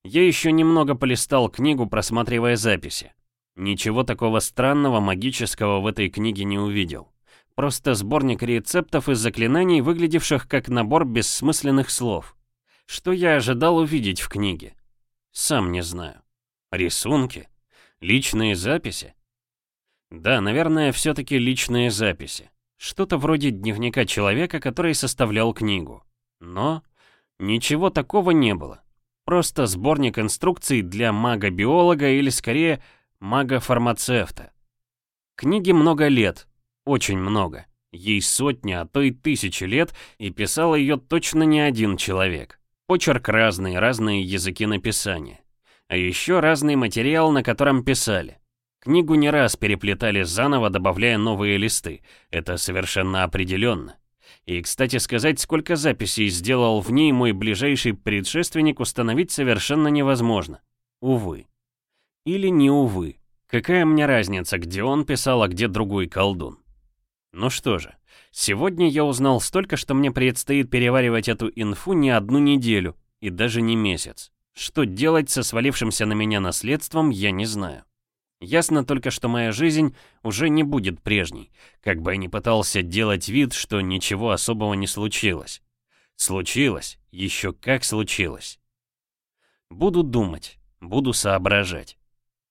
Я еще немного полистал книгу, просматривая записи. Ничего такого странного, магического в этой книге не увидел. Просто сборник рецептов и заклинаний, выглядевших как набор бессмысленных слов. Что я ожидал увидеть в книге? Сам не знаю. Рисунки? Личные записи? Да, наверное, все-таки личные записи. Что-то вроде дневника человека, который составлял книгу. Но ничего такого не было. Просто сборник инструкций для мага-биолога или скорее мага-фармацевта. Книге много лет, очень много. Ей сотни, а то и тысячи лет, и писал ее точно не один человек. Почерк разный, разные языки написания. А еще разный материал, на котором писали. Книгу не раз переплетали заново, добавляя новые листы. Это совершенно определенно. И, кстати сказать, сколько записей сделал в ней мой ближайший предшественник, установить совершенно невозможно. Увы. Или не увы. Какая мне разница, где он писал, а где другой колдун? Ну что же, сегодня я узнал столько, что мне предстоит переваривать эту инфу не одну неделю, и даже не месяц. Что делать со свалившимся на меня наследством, я не знаю. Ясно только, что моя жизнь уже не будет прежней, как бы я ни пытался делать вид, что ничего особого не случилось. Случилось, еще как случилось. Буду думать, буду соображать.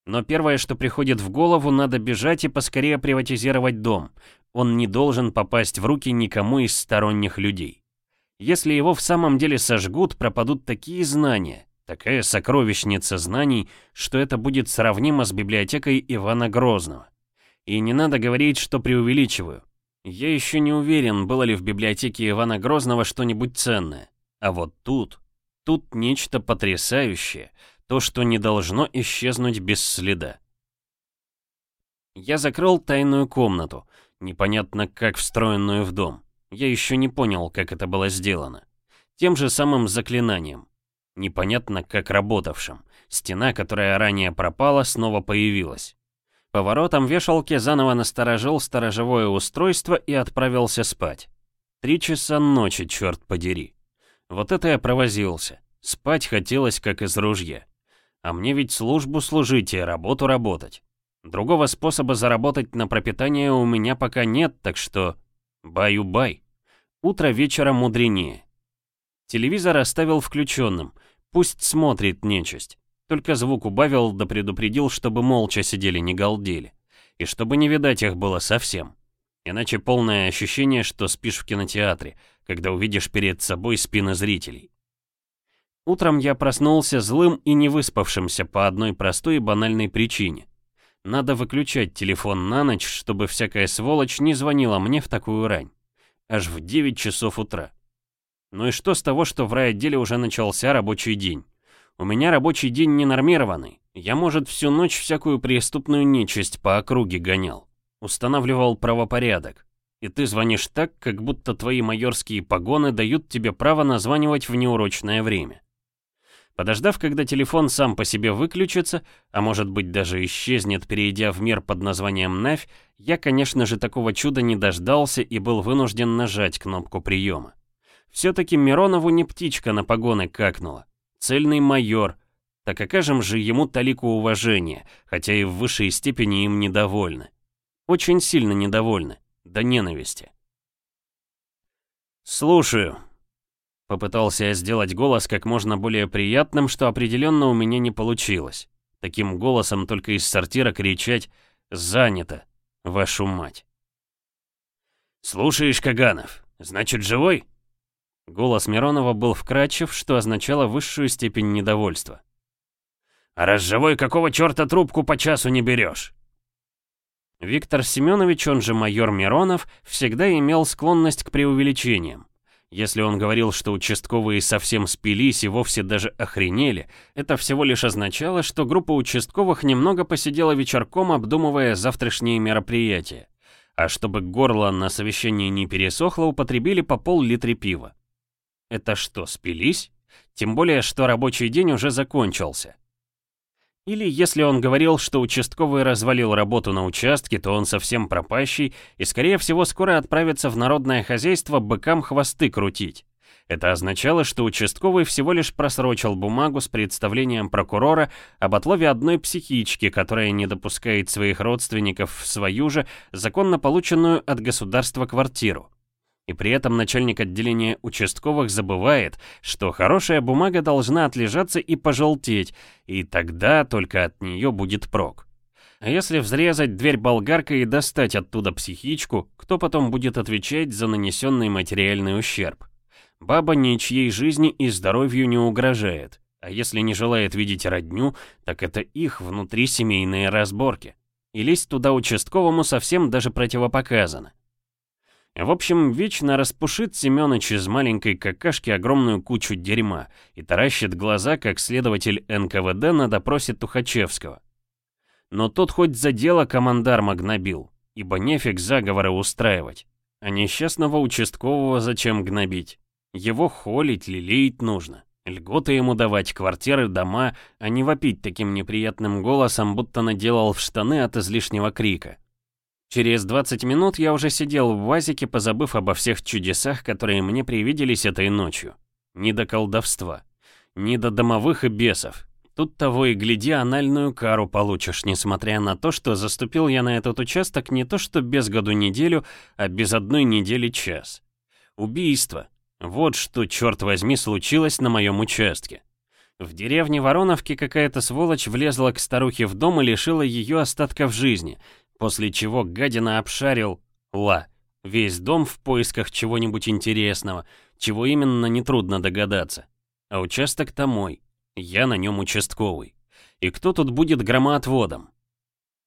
Но первое, что приходит в голову, надо бежать и поскорее приватизировать дом. Он не должен попасть в руки никому из сторонних людей. Если его в самом деле сожгут, пропадут такие знания, Такая сокровищница знаний, что это будет сравнимо с библиотекой Ивана Грозного. И не надо говорить, что преувеличиваю. Я еще не уверен, было ли в библиотеке Ивана Грозного что-нибудь ценное. А вот тут, тут нечто потрясающее, то, что не должно исчезнуть без следа. Я закрыл тайную комнату, непонятно как встроенную в дом. Я еще не понял, как это было сделано. Тем же самым заклинанием непонятно как работавшим, Стена, которая ранее пропала, снова появилась. Поворотом вешалки заново насторожил сторожевое устройство и отправился спать. Три часа ночи, черт подери. Вот это я провозился. Спать хотелось, как из ружья. А мне ведь службу служить и работу работать. Другого способа заработать на пропитание у меня пока нет, так что... Баю-бай. Утро вечера мудренее. Телевизор оставил включенным. Пусть смотрит нечисть. Только звук убавил да предупредил, чтобы молча сидели, не галдели. И чтобы не видать их было совсем. Иначе полное ощущение, что спишь в кинотеатре, когда увидишь перед собой спины зрителей. Утром я проснулся злым и не выспавшимся по одной простой и банальной причине. Надо выключать телефон на ночь, чтобы всякая сволочь не звонила мне в такую рань. Аж в 9 часов утра. Ну и что с того, что в райотделе уже начался рабочий день? У меня рабочий день ненормированный. Я, может, всю ночь всякую преступную нечисть по округе гонял. Устанавливал правопорядок. И ты звонишь так, как будто твои майорские погоны дают тебе право названивать в неурочное время. Подождав, когда телефон сам по себе выключится, а может быть даже исчезнет, перейдя в мир под названием Навь, я, конечно же, такого чуда не дождался и был вынужден нажать кнопку приема. Все-таки Миронову не птичка на погоны какнула. Цельный майор. Так окажем же ему талику уважения, хотя и в высшей степени им недовольны. Очень сильно недовольны. До ненависти. «Слушаю», Попытался я сделать голос как можно более приятным, что определенно у меня не получилось. Таким голосом только из сортира кричать «Занято! Вашу мать!» «Слушаешь, Каганов, значит, живой?» Голос Миронова был вкрадчив, что означало высшую степень недовольства. «А раз живой, какого черта трубку по часу не берешь?» Виктор Семенович, он же майор Миронов, всегда имел склонность к преувеличениям. Если он говорил, что участковые совсем спились и вовсе даже охренели, это всего лишь означало, что группа участковых немного посидела вечерком, обдумывая завтрашние мероприятия. А чтобы горло на совещании не пересохло, употребили по пол-литра пива. Это что, спились? Тем более, что рабочий день уже закончился. Или если он говорил, что участковый развалил работу на участке, то он совсем пропащий и, скорее всего, скоро отправится в народное хозяйство быкам хвосты крутить. Это означало, что участковый всего лишь просрочил бумагу с представлением прокурора об отлове одной психички, которая не допускает своих родственников в свою же законно полученную от государства квартиру. И при этом начальник отделения участковых забывает, что хорошая бумага должна отлежаться и пожелтеть, и тогда только от нее будет прок. А если взрезать дверь болгаркой и достать оттуда психичку, кто потом будет отвечать за нанесенный материальный ущерб? Баба ничьей жизни и здоровью не угрожает, а если не желает видеть родню, так это их внутрисемейные разборки. И лезть туда участковому совсем даже противопоказано. В общем, вечно распушит Семёныч из маленькой какашки огромную кучу дерьма и таращит глаза, как следователь НКВД на допросе Тухачевского. Но тот хоть за дело командарма гнобил, ибо нефиг заговоры устраивать. А несчастного участкового зачем гнобить? Его холить, лелеять нужно. Льготы ему давать, квартиры, дома, а не вопить таким неприятным голосом, будто наделал в штаны от излишнего крика. Через 20 минут я уже сидел в вазике, позабыв обо всех чудесах, которые мне привиделись этой ночью. Ни до колдовства, ни до домовых и бесов. Тут того и гляди, анальную кару получишь, несмотря на то, что заступил я на этот участок не то что без году неделю, а без одной недели час. Убийство. Вот что, черт возьми, случилось на моем участке. В деревне Вороновки какая-то сволочь влезла к старухе в дом и лишила ее остатков жизни, После чего гадина обшарил, ла, весь дом в поисках чего-нибудь интересного, чего именно нетрудно догадаться. А участок-то мой, я на нем участковый. И кто тут будет громоотводом?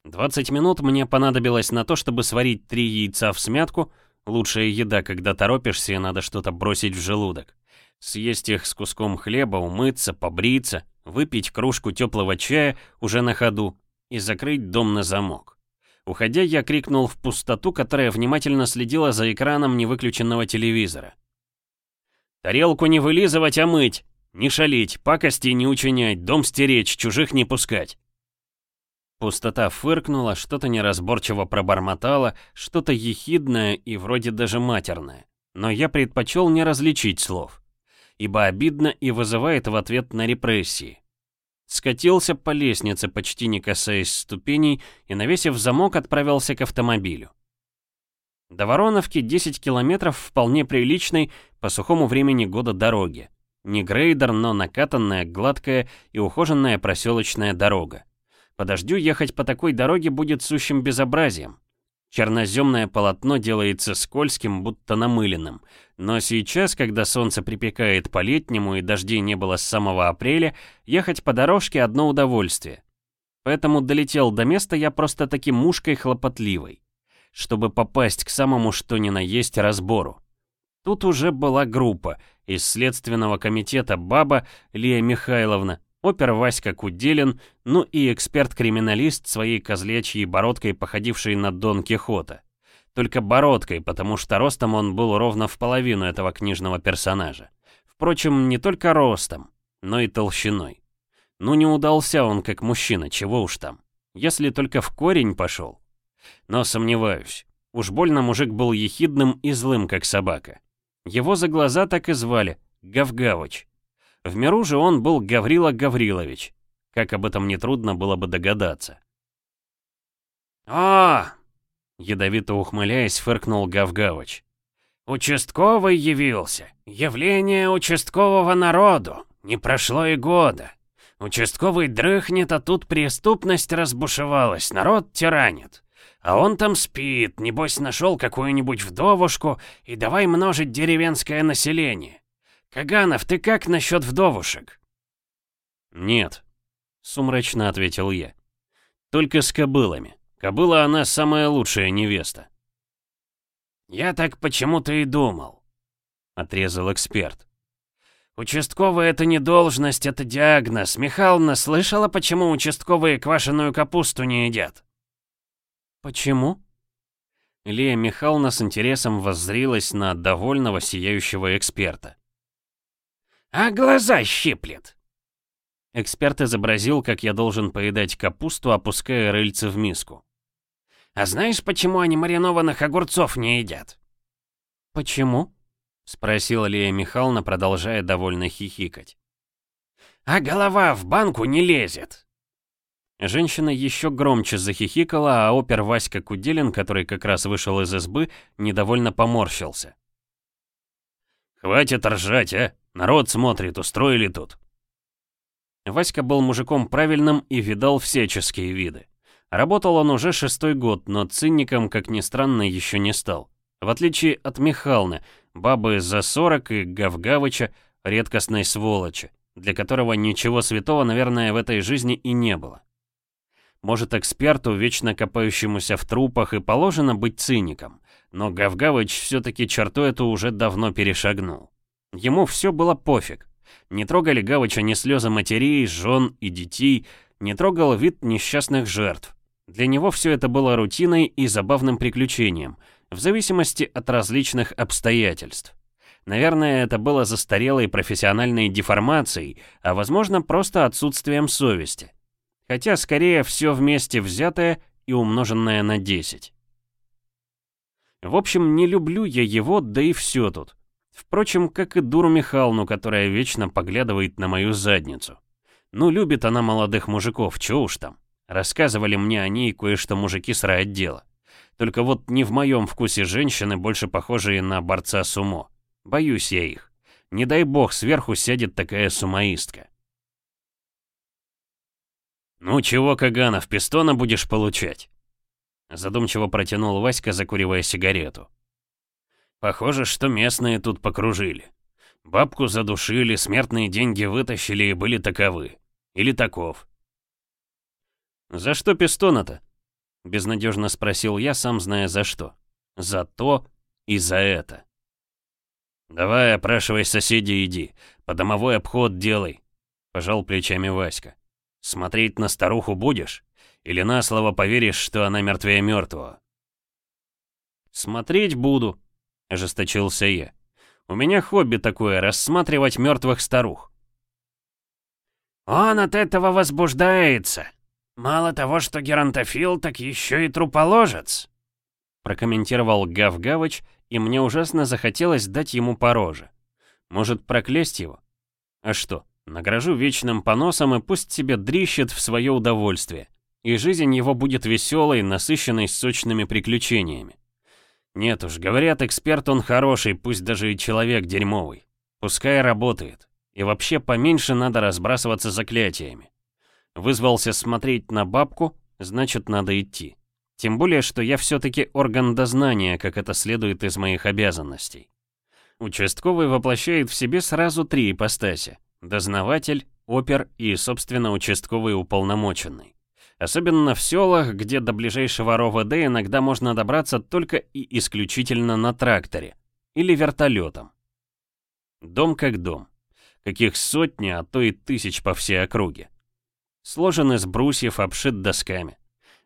20 минут мне понадобилось на то, чтобы сварить три яйца в смятку, лучшая еда, когда торопишься и надо что-то бросить в желудок. Съесть их с куском хлеба, умыться, побриться, выпить кружку теплого чая уже на ходу и закрыть дом на замок. Уходя, я крикнул в пустоту, которая внимательно следила за экраном невыключенного телевизора. «Тарелку не вылизывать, а мыть! Не шалить, пакости не учинять, дом стеречь, чужих не пускать. Пустота фыркнула, что-то неразборчиво пробормотала, что-то ехидное и вроде даже матерное. Но я предпочел не различить слов, ибо обидно и вызывает в ответ на репрессии. Скатился по лестнице, почти не касаясь ступеней, и, навесив замок, отправился к автомобилю. До Вороновки 10 километров вполне приличной по сухому времени года дороги. Не грейдер, но накатанная, гладкая и ухоженная проселочная дорога. По дождю ехать по такой дороге будет сущим безобразием. Черноземное полотно делается скользким, будто намыленным. Но сейчас, когда солнце припекает по-летнему и дождей не было с самого апреля, ехать по дорожке одно удовольствие. Поэтому долетел до места я просто таки мушкой хлопотливой, чтобы попасть к самому что ни на есть разбору. Тут уже была группа из Следственного комитета «Баба» Лия Михайловна, опер Васька Куделин, ну и эксперт-криминалист своей козлячьей бородкой, походившей на Дон Кихота. Только бородкой, потому что ростом он был ровно в половину этого книжного персонажа. Впрочем, не только ростом, но и толщиной. Ну не удался он как мужчина, чего уж там. Если только в корень пошел. Но сомневаюсь. Уж больно мужик был ехидным и злым, как собака. Его за глаза так и звали — Гавгавыч. В миру же он был Гаврила Гаврилович. Как об этом нетрудно было бы догадаться. «О!» — ядовито ухмыляясь, фыркнул Гавгавыч. «Участковый явился. Явление участкового народу. Не прошло и года. Участковый дрыхнет, а тут преступность разбушевалась, народ тиранит. А он там спит, небось нашел какую-нибудь вдовушку и давай множить деревенское население. «Каганов, ты как насчет вдовушек?» «Нет», — сумрачно ответил я. «Только с кобылами. Кобыла она самая лучшая невеста». «Я так почему-то и думал», — отрезал эксперт. «Участковый — это не должность, это диагноз. Михайловна слышала, почему участковые квашеную капусту не едят?» «Почему?» Лия Михайловна с интересом воззрилась на довольного сияющего эксперта. А глаза щиплет. Эксперт изобразил, как я должен поедать капусту, опуская рыльце в миску. А знаешь, почему они маринованных огурцов не едят? Почему? Спросила Лия Михайловна, продолжая довольно хихикать. А голова в банку не лезет. Женщина еще громче захихикала, а опер Васька Куделин, который как раз вышел из избы, недовольно поморщился. «Хватит ржать, а! Народ смотрит, устроили тут!» Васька был мужиком правильным и видал всяческие виды. Работал он уже шестой год, но цинником, как ни странно, еще не стал. В отличие от Михалны, бабы за 40 и Гавгавыча, редкостной сволочи, для которого ничего святого, наверное, в этой жизни и не было. Может, эксперту, вечно копающемуся в трупах, и положено быть циником, но Гавгавыч все-таки черту эту уже давно перешагнул. Ему все было пофиг. Не трогали Гавыча ни слезы матерей, жен и детей, не трогал вид несчастных жертв. Для него все это было рутиной и забавным приключением, в зависимости от различных обстоятельств. Наверное, это было застарелой профессиональной деформацией, а возможно просто отсутствием совести. Хотя скорее все вместе взятое и умноженное на 10. В общем, не люблю я его, да и все тут. Впрочем, как и дуру Михалну, которая вечно поглядывает на мою задницу. Ну, любит она молодых мужиков, чё уж там. Рассказывали мне о ней кое-что мужики с райотдела. Только вот не в моем вкусе женщины, больше похожие на борца сумо. Боюсь я их. Не дай бог, сверху сядет такая сумоистка. «Ну чего, Каганов, пистона будешь получать?» Задумчиво протянул Васька, закуривая сигарету. Похоже, что местные тут покружили. Бабку задушили, смертные деньги вытащили и были таковы. Или таков. «За что пистона-то?» — безнадежно спросил я, сам зная за что. «За то и за это». «Давай, опрашивай соседей иди, по домовой обход делай», — пожал плечами Васька. «Смотреть на старуху будешь? Или на слово поверишь, что она мертвее мертвого?» «Смотреть буду», — ожесточился я. «У меня хобби такое — рассматривать мертвых старух. Он от этого возбуждается. Мало того, что геронтофил, так еще и труположец. Прокомментировал Гав Гавыч, и мне ужасно захотелось дать ему по роже. Может, проклясть его? А что, награжу вечным поносом, и пусть себе дрищет в свое удовольствие. И жизнь его будет веселой, насыщенной сочными приключениями. Нет уж, говорят, эксперт он хороший, пусть даже и человек дерьмовый. Пускай работает. И вообще поменьше надо разбрасываться заклятиями. Вызвался смотреть на бабку, значит надо идти. Тем более, что я все-таки орган дознания, как это следует из моих обязанностей. Участковый воплощает в себе сразу три ипостаси. Дознаватель, опер и, собственно, участковый уполномоченный. Особенно в селах, где до ближайшего РОВД иногда можно добраться только и исключительно на тракторе или вертолетом. Дом как дом. Каких сотни, а то и тысяч по всей округе. Сложен из брусьев, обшит досками.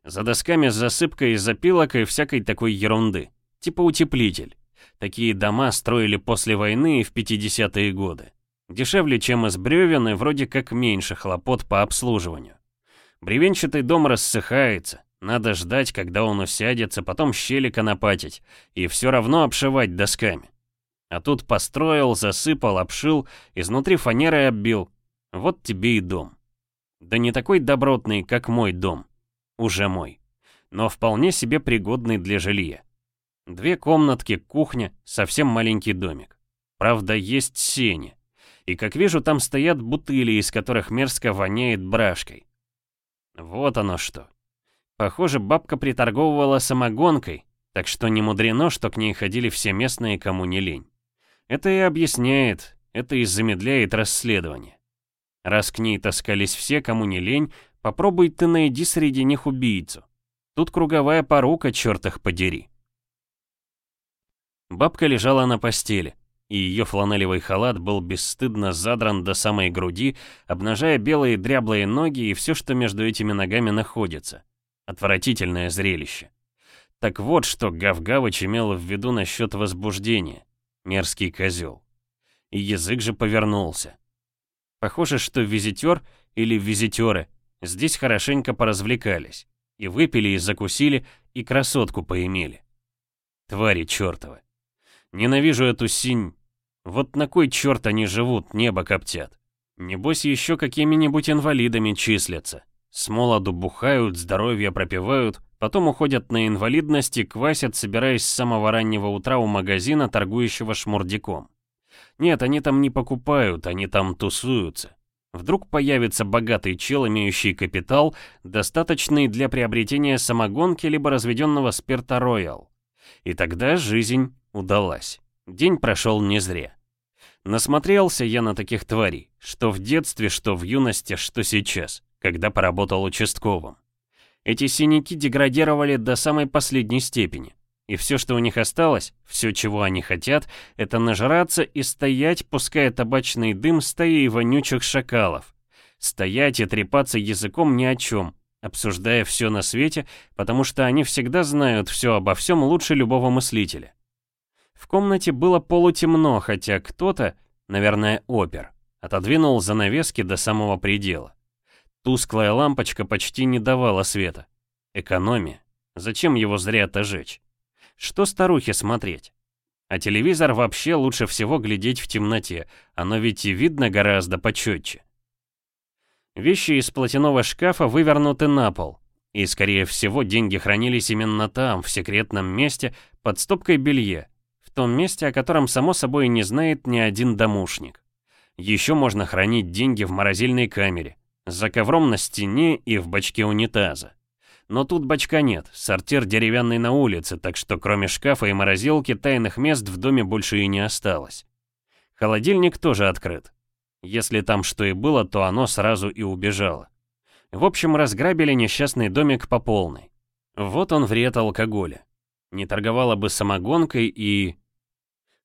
За досками с засыпкой из запилок и всякой такой ерунды. Типа утеплитель. Такие дома строили после войны и в 50-е годы. Дешевле, чем из бревен и вроде как меньше хлопот по обслуживанию. Бревенчатый дом рассыхается, надо ждать, когда он усядется, потом щели конопатить, и все равно обшивать досками. А тут построил, засыпал, обшил, изнутри фанерой оббил. Вот тебе и дом. Да не такой добротный, как мой дом. Уже мой. Но вполне себе пригодный для жилья. Две комнатки, кухня, совсем маленький домик. Правда, есть сени. И как вижу, там стоят бутыли, из которых мерзко воняет брашкой. Вот оно что. Похоже, бабка приторговывала самогонкой, так что не мудрено, что к ней ходили все местные, кому не лень. Это и объясняет, это и замедляет расследование. Раз к ней таскались все, кому не лень, попробуй ты найди среди них убийцу. Тут круговая порука, черт подери. Бабка лежала на постели и ее фланелевый халат был бесстыдно задран до самой груди, обнажая белые дряблые ноги и все, что между этими ногами находится. Отвратительное зрелище. Так вот, что Гавгавыч имел в виду насчет возбуждения. Мерзкий козел. И язык же повернулся. Похоже, что визитер или визитеры здесь хорошенько поразвлекались. И выпили, и закусили, и красотку поимели. Твари чертовы. Ненавижу эту синь. Вот на кой черт они живут, небо коптят. Небось еще какими-нибудь инвалидами числятся. С молоду бухают, здоровье пропивают, потом уходят на инвалидности, квасят, собираясь с самого раннего утра у магазина, торгующего шмурдяком. Нет, они там не покупают, они там тусуются. Вдруг появится богатый чел, имеющий капитал, достаточный для приобретения самогонки либо разведенного спирта Роял. И тогда жизнь удалась. День прошел не зря. Насмотрелся я на таких тварей, что в детстве, что в юности, что сейчас, когда поработал участковым. Эти синяки деградировали до самой последней степени. И все, что у них осталось, все, чего они хотят, это нажраться и стоять, пуская табачный дым стаей вонючих шакалов. Стоять и трепаться языком ни о чем, обсуждая все на свете, потому что они всегда знают все обо всем лучше любого мыслителя. В комнате было полутемно, хотя кто-то, наверное, опер, отодвинул занавески до самого предела. Тусклая лампочка почти не давала света. Экономия. Зачем его зря-то жечь? Что старухе смотреть? А телевизор вообще лучше всего глядеть в темноте, оно ведь и видно гораздо почетче. Вещи из платяного шкафа вывернуты на пол, и, скорее всего, деньги хранились именно там, в секретном месте, под стопкой белья, том месте, о котором само собой не знает ни один домушник. Еще можно хранить деньги в морозильной камере, за ковром на стене и в бачке унитаза. Но тут бачка нет, сортир деревянный на улице, так что кроме шкафа и морозилки тайных мест в доме больше и не осталось. Холодильник тоже открыт. Если там что и было, то оно сразу и убежало. В общем, разграбили несчастный домик по полной. Вот он вред алкоголя. Не торговала бы самогонкой и...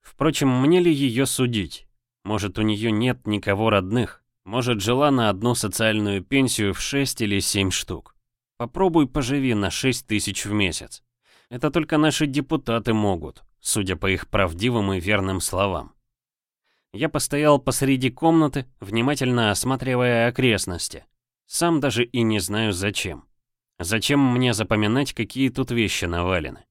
Впрочем, мне ли ее судить? Может, у нее нет никого родных? Может, жила на одну социальную пенсию в 6 или 7 штук? Попробуй поживи на 6 тысяч в месяц. Это только наши депутаты могут, судя по их правдивым и верным словам. Я постоял посреди комнаты, внимательно осматривая окрестности. Сам даже и не знаю зачем. Зачем мне запоминать, какие тут вещи навалены?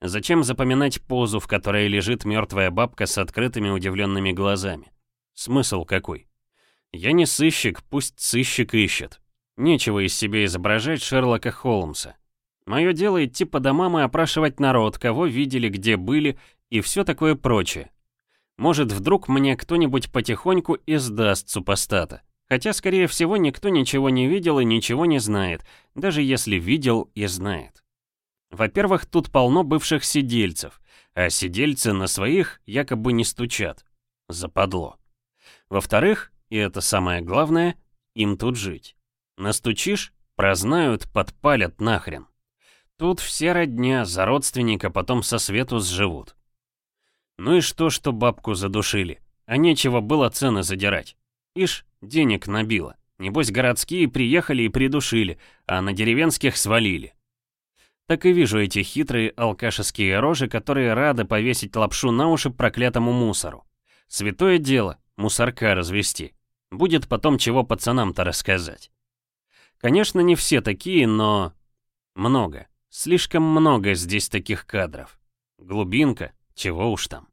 Зачем запоминать позу, в которой лежит мертвая бабка с открытыми удивленными глазами? Смысл какой? Я не сыщик, пусть сыщик ищет. Нечего из себя изображать Шерлока Холмса. Мое дело идти по домам и опрашивать народ, кого видели, где были и все такое прочее. Может, вдруг мне кто-нибудь потихоньку издаст супостата. Хотя, скорее всего, никто ничего не видел и ничего не знает, даже если видел и знает. Во-первых, тут полно бывших сидельцев, а сидельцы на своих якобы не стучат. Западло. Во-вторых, и это самое главное, им тут жить. Настучишь, прознают, подпалят нахрен. Тут все родня, за родственника потом со свету сживут. Ну и что, что бабку задушили? А нечего было цены задирать. Ишь, денег набило. Небось, городские приехали и придушили, а на деревенских свалили. Так и вижу эти хитрые алкашеские рожи, которые рады повесить лапшу на уши проклятому мусору. Святое дело, мусорка развести. Будет потом чего пацанам-то рассказать. Конечно, не все такие, но... Много. Слишком много здесь таких кадров. Глубинка, чего уж там.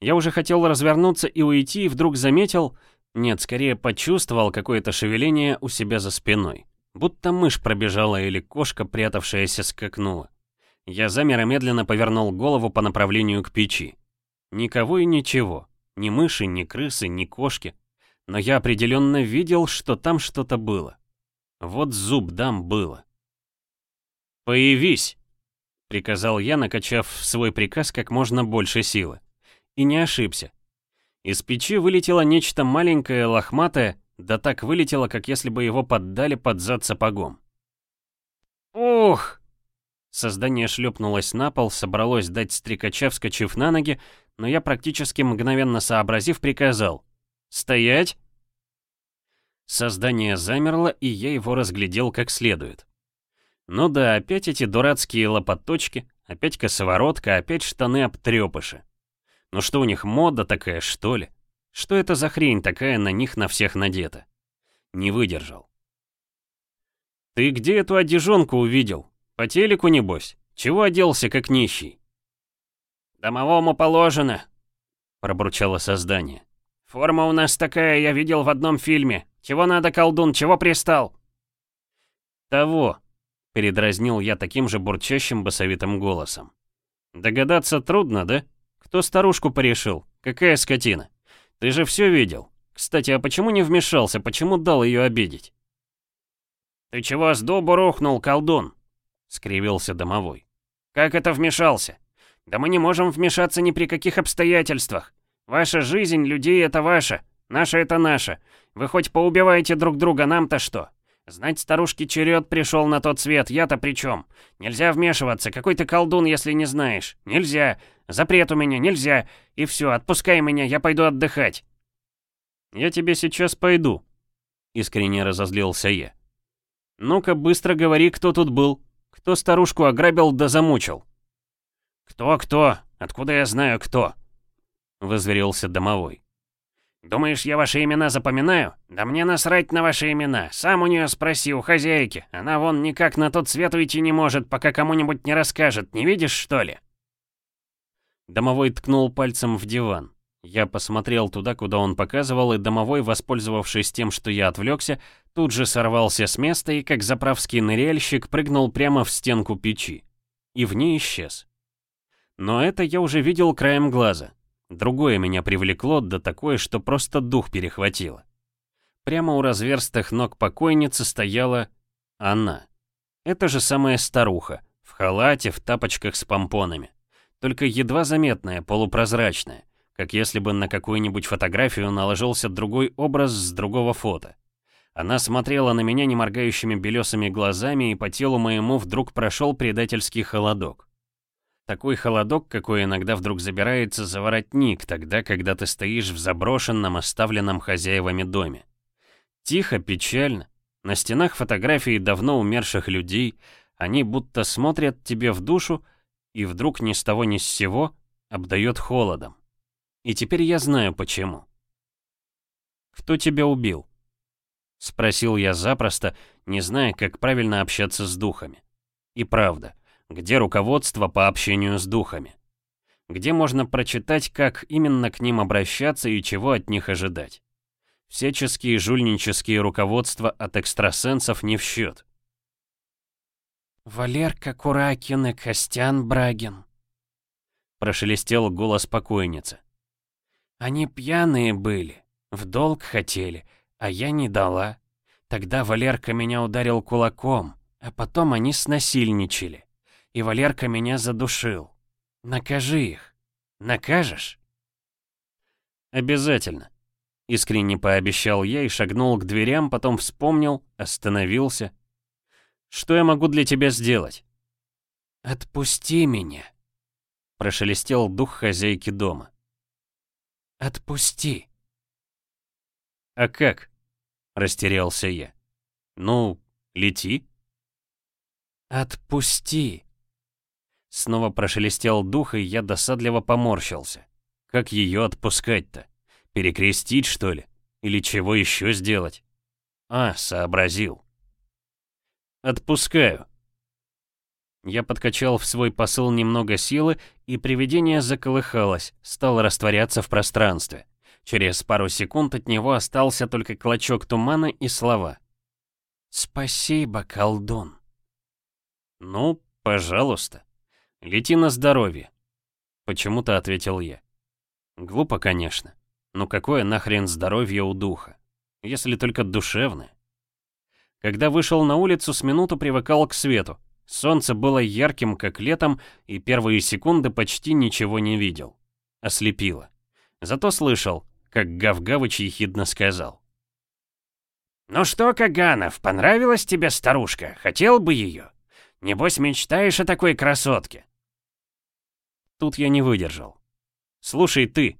Я уже хотел развернуться и уйти, и вдруг заметил, нет, скорее почувствовал какое-то шевеление у себя за спиной. Будто мышь пробежала или кошка, прятавшаяся, скакнула. Я замер и медленно повернул голову по направлению к печи. Никого и ничего. Ни мыши, ни крысы, ни кошки. Но я определенно видел, что там что-то было. Вот зуб дам было. «Появись!» — приказал я, накачав в свой приказ как можно больше силы. И не ошибся. Из печи вылетело нечто маленькое, лохматое, да так вылетело, как если бы его поддали под зад сапогом. «Ух!» Создание шлепнулось на пол, собралось дать стрекача, вскочив на ноги, но я практически мгновенно сообразив, приказал «Стоять!». Создание замерло, и я его разглядел как следует. Ну да, опять эти дурацкие лопаточки, опять косоворотка, опять штаны-обтрёпыши. Ну что у них, мода такая, что ли? Что это за хрень такая на них на всех надета? Не выдержал. «Ты где эту одежонку увидел? По телеку, небось? Чего оделся, как нищий?» «Домовому положено», — пробурчало создание. «Форма у нас такая, я видел в одном фильме. Чего надо, колдун, чего пристал?» «Того», — передразнил я таким же бурчащим басовитым голосом. «Догадаться трудно, да? Кто старушку порешил? Какая скотина? Ты же все видел. Кстати, а почему не вмешался? Почему дал ее обидеть?» «Ты чего с дубу рухнул, колдун?» — скривился домовой. «Как это вмешался? Да мы не можем вмешаться ни при каких обстоятельствах. Ваша жизнь людей — это ваша, наша — это наша. Вы хоть поубиваете друг друга, нам-то что? Знать старушке черед пришел на тот свет, я-то при чем? Нельзя вмешиваться, какой ты колдун, если не знаешь. Нельзя. Запрет у меня, нельзя. И все, отпускай меня, я пойду отдыхать. Я тебе сейчас пойду. Искренне разозлился я. Ну-ка, быстро говори, кто тут был. Кто старушку ограбил да замучил. Кто-кто? Откуда я знаю, кто? Возверился домовой. «Думаешь, я ваши имена запоминаю? Да мне насрать на ваши имена. Сам у нее спроси, у хозяйки. Она вон никак на тот свет уйти не может, пока кому-нибудь не расскажет. Не видишь, что ли?» Домовой ткнул пальцем в диван. Я посмотрел туда, куда он показывал, и домовой, воспользовавшись тем, что я отвлекся, тут же сорвался с места и, как заправский ныряльщик, прыгнул прямо в стенку печи. И в ней исчез. Но это я уже видел краем глаза. Другое меня привлекло, да такое, что просто дух перехватило. Прямо у разверстых ног покойницы стояла она. Это же самая старуха, в халате, в тапочках с помпонами. Только едва заметная, полупрозрачная, как если бы на какую-нибудь фотографию наложился другой образ с другого фото. Она смотрела на меня неморгающими белесыми глазами, и по телу моему вдруг прошел предательский холодок. Такой холодок, какой иногда вдруг забирается за воротник, тогда, когда ты стоишь в заброшенном, оставленном хозяевами доме. Тихо, печально. На стенах фотографии давно умерших людей, они будто смотрят тебе в душу, и вдруг ни с того ни с сего обдает холодом. И теперь я знаю почему. «Кто тебя убил?» Спросил я запросто, не зная, как правильно общаться с духами. И правда, где руководство по общению с духами? Где можно прочитать, как именно к ним обращаться и чего от них ожидать? Всяческие жульнические руководства от экстрасенсов не в счет. «Валерка Куракин и Костян Брагин», — прошелестел голос покойницы. «Они пьяные были, в долг хотели, а я не дала. Тогда Валерка меня ударил кулаком, а потом они снасильничали. И Валерка меня задушил. Накажи их. Накажешь?» «Обязательно», — искренне пообещал я и шагнул к дверям, потом вспомнил, остановился. «Что я могу для тебя сделать?» «Отпусти меня», — прошелестел дух хозяйки дома. «Отпусти». «А как?» — растерялся я. «Ну, лети». «Отпусти!» Снова прошелестел дух, и я досадливо поморщился. Как ее отпускать-то? Перекрестить, что ли? Или чего еще сделать? А, сообразил. Отпускаю. Я подкачал в свой посыл немного силы, и привидение заколыхалось, стало растворяться в пространстве. Через пару секунд от него остался только клочок тумана и слова. «Спасибо, колдун». «Ну, пожалуйста. Лети на здоровье», — почему-то ответил я. Глупо, конечно. Но какое нахрен здоровье у духа? Если только душевное. Когда вышел на улицу, с минуту привыкал к свету. Солнце было ярким, как летом, и первые секунды почти ничего не видел. Ослепило. Зато слышал, как Гав-Гавыч ехидно сказал. «Ну что, Каганов, понравилась тебе старушка? Хотел бы ее? Небось, мечтаешь о такой красотке?» Тут я не выдержал. «Слушай ты,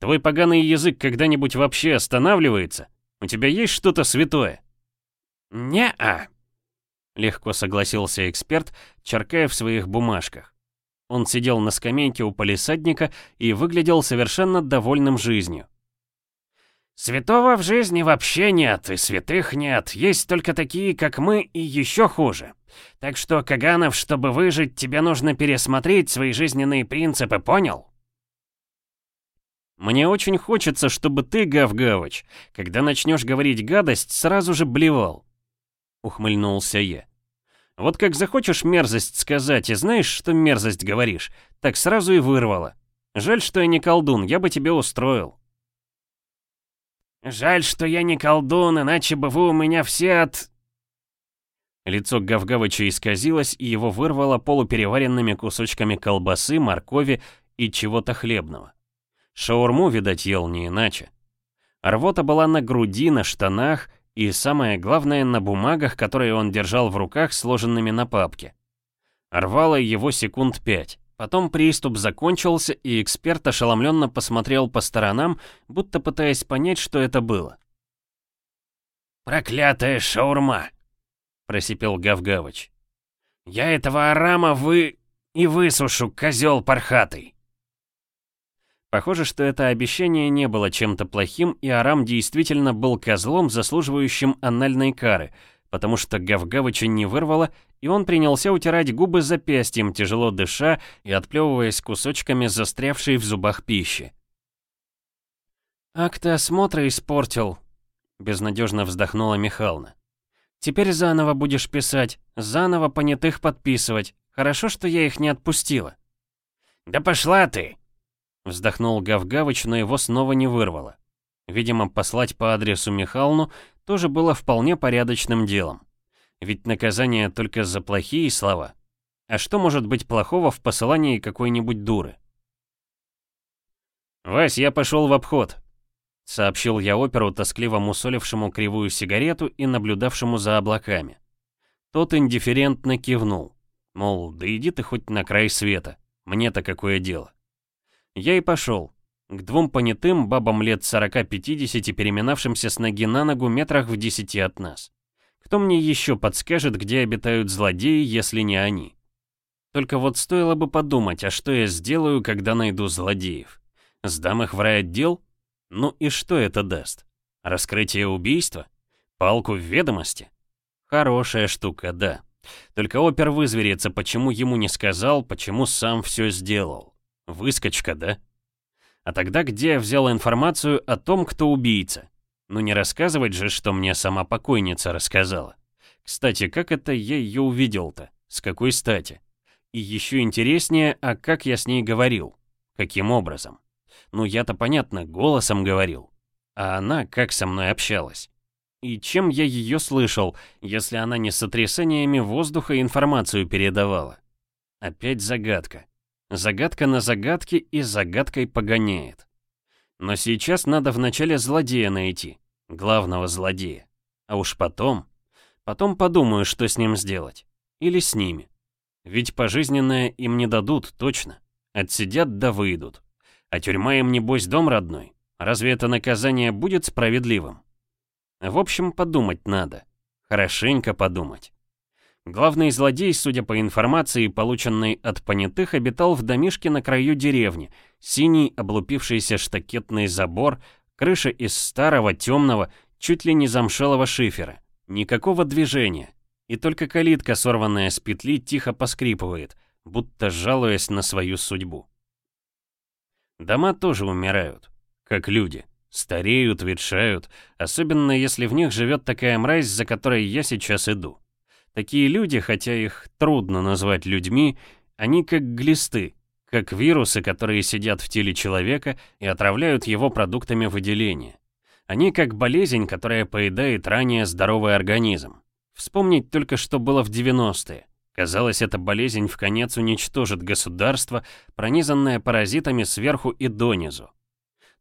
твой поганый язык когда-нибудь вообще останавливается? У тебя есть что-то святое?» «Не-а», — легко согласился эксперт, черкая в своих бумажках. Он сидел на скамейке у полисадника и выглядел совершенно довольным жизнью. «Святого в жизни вообще нет, и святых нет, есть только такие, как мы, и еще хуже. Так что, Каганов, чтобы выжить, тебе нужно пересмотреть свои жизненные принципы, понял? Мне очень хочется, чтобы ты, Гав-Гавыч, когда начнешь говорить гадость, сразу же блевал. Ухмыльнулся я. Вот как захочешь мерзость сказать и знаешь, что мерзость говоришь, так сразу и вырвало. Жаль, что я не колдун, я бы тебе устроил. Жаль, что я не колдун, иначе бы вы у меня все от... Лицо Гавгавыча исказилось, и его вырвало полупереваренными кусочками колбасы, моркови и чего-то хлебного. Шаурму, видать, ел не иначе. Рвота была на груди, на штанах и, самое главное, на бумагах, которые он держал в руках, сложенными на папке. Рвало его секунд пять. Потом приступ закончился, и эксперт ошеломленно посмотрел по сторонам, будто пытаясь понять, что это было. «Проклятая шаурма!» Просипел Гавгавыч. «Я этого арама вы... и высушу, козел пархатый!» Похоже, что это обещание не было чем-то плохим, и Арам действительно был козлом, заслуживающим анальной кары, потому что Гавгавыча не вырвало, и он принялся утирать губы запястьем, тяжело дыша и отплевываясь кусочками застрявшей в зубах пищи. «Акты осмотра испортил», — безнадежно вздохнула Михайловна. Теперь заново будешь писать, заново понятых подписывать. Хорошо, что я их не отпустила. Да пошла ты! Вздохнул Гавгавыч, но его снова не вырвало. Видимо, послать по адресу Михалну тоже было вполне порядочным делом. Ведь наказание только за плохие слова. А что может быть плохого в посылании какой-нибудь дуры? «Вась, я пошел в обход», сообщил я оперу, тоскливо мусолившему кривую сигарету и наблюдавшему за облаками. Тот индифферентно кивнул, мол, да иди ты хоть на край света, мне-то какое дело. Я и пошел, к двум понятым бабам лет 40-50, переминавшимся с ноги на ногу метрах в десяти от нас. Кто мне еще подскажет, где обитают злодеи, если не они? Только вот стоило бы подумать, а что я сделаю, когда найду злодеев? Сдам их в райотдел? Ну и что это даст? Раскрытие убийства? Палку в ведомости? Хорошая штука, да. Только опер вызверится, почему ему не сказал, почему сам все сделал. Выскочка, да? А тогда где я взял информацию о том, кто убийца? Ну не рассказывать же, что мне сама покойница рассказала. Кстати, как это я ее увидел-то? С какой стати? И еще интереснее, а как я с ней говорил? Каким образом? Ну я-то понятно, голосом говорил. А она как со мной общалась? И чем я ее слышал, если она не сотрясениями воздуха информацию передавала? Опять загадка. Загадка на загадке и загадкой погоняет. Но сейчас надо вначале злодея найти, главного злодея. А уж потом... Потом подумаю, что с ним сделать. Или с ними. Ведь пожизненное им не дадут, точно. Отсидят да выйдут. А тюрьма им, небось, дом родной. Разве это наказание будет справедливым? В общем, подумать надо. Хорошенько подумать. Главный злодей, судя по информации, полученной от понятых, обитал в домишке на краю деревни. Синий облупившийся штакетный забор, крыша из старого, темного, чуть ли не замшелого шифера. Никакого движения. И только калитка, сорванная с петли, тихо поскрипывает, будто жалуясь на свою судьбу. Дома тоже умирают, как люди. Стареют, ветшают, особенно если в них живет такая мразь, за которой я сейчас иду. Такие люди, хотя их трудно назвать людьми, они как глисты, как вирусы, которые сидят в теле человека и отравляют его продуктами выделения. Они как болезнь, которая поедает ранее здоровый организм. Вспомнить только, что было в 90-е. Казалось, эта болезнь в конец уничтожит государство, пронизанное паразитами сверху и донизу.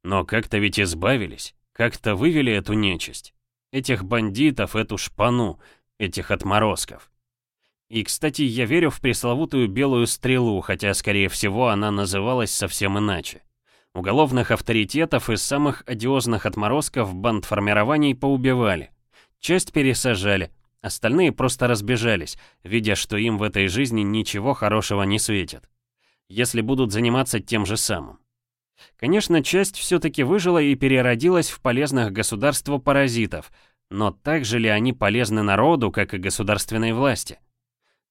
Но как-то ведь избавились, как-то вывели эту нечисть. Этих бандитов, эту шпану, этих отморозков. И, кстати, я верю в пресловутую белую стрелу, хотя, скорее всего, она называлась совсем иначе. Уголовных авторитетов и самых одиозных отморозков бандформирований поубивали. Часть пересажали, остальные просто разбежались, видя, что им в этой жизни ничего хорошего не светит. Если будут заниматься тем же самым. Конечно, часть все-таки выжила и переродилась в полезных государству паразитов, но так же ли они полезны народу, как и государственной власти?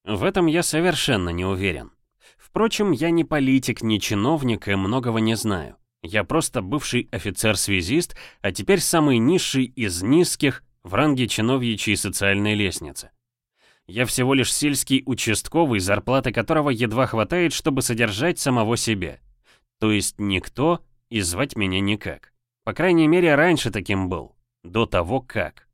В этом я совершенно не уверен. Впрочем, я не политик, не чиновник и многого не знаю. Я просто бывший офицер-связист, а теперь самый низший из низких в ранге чиновьичьей социальной лестницы. Я всего лишь сельский участковый, зарплаты которого едва хватает, чтобы содержать самого себя. То есть никто и звать меня никак. По крайней мере, раньше таким был. До того как.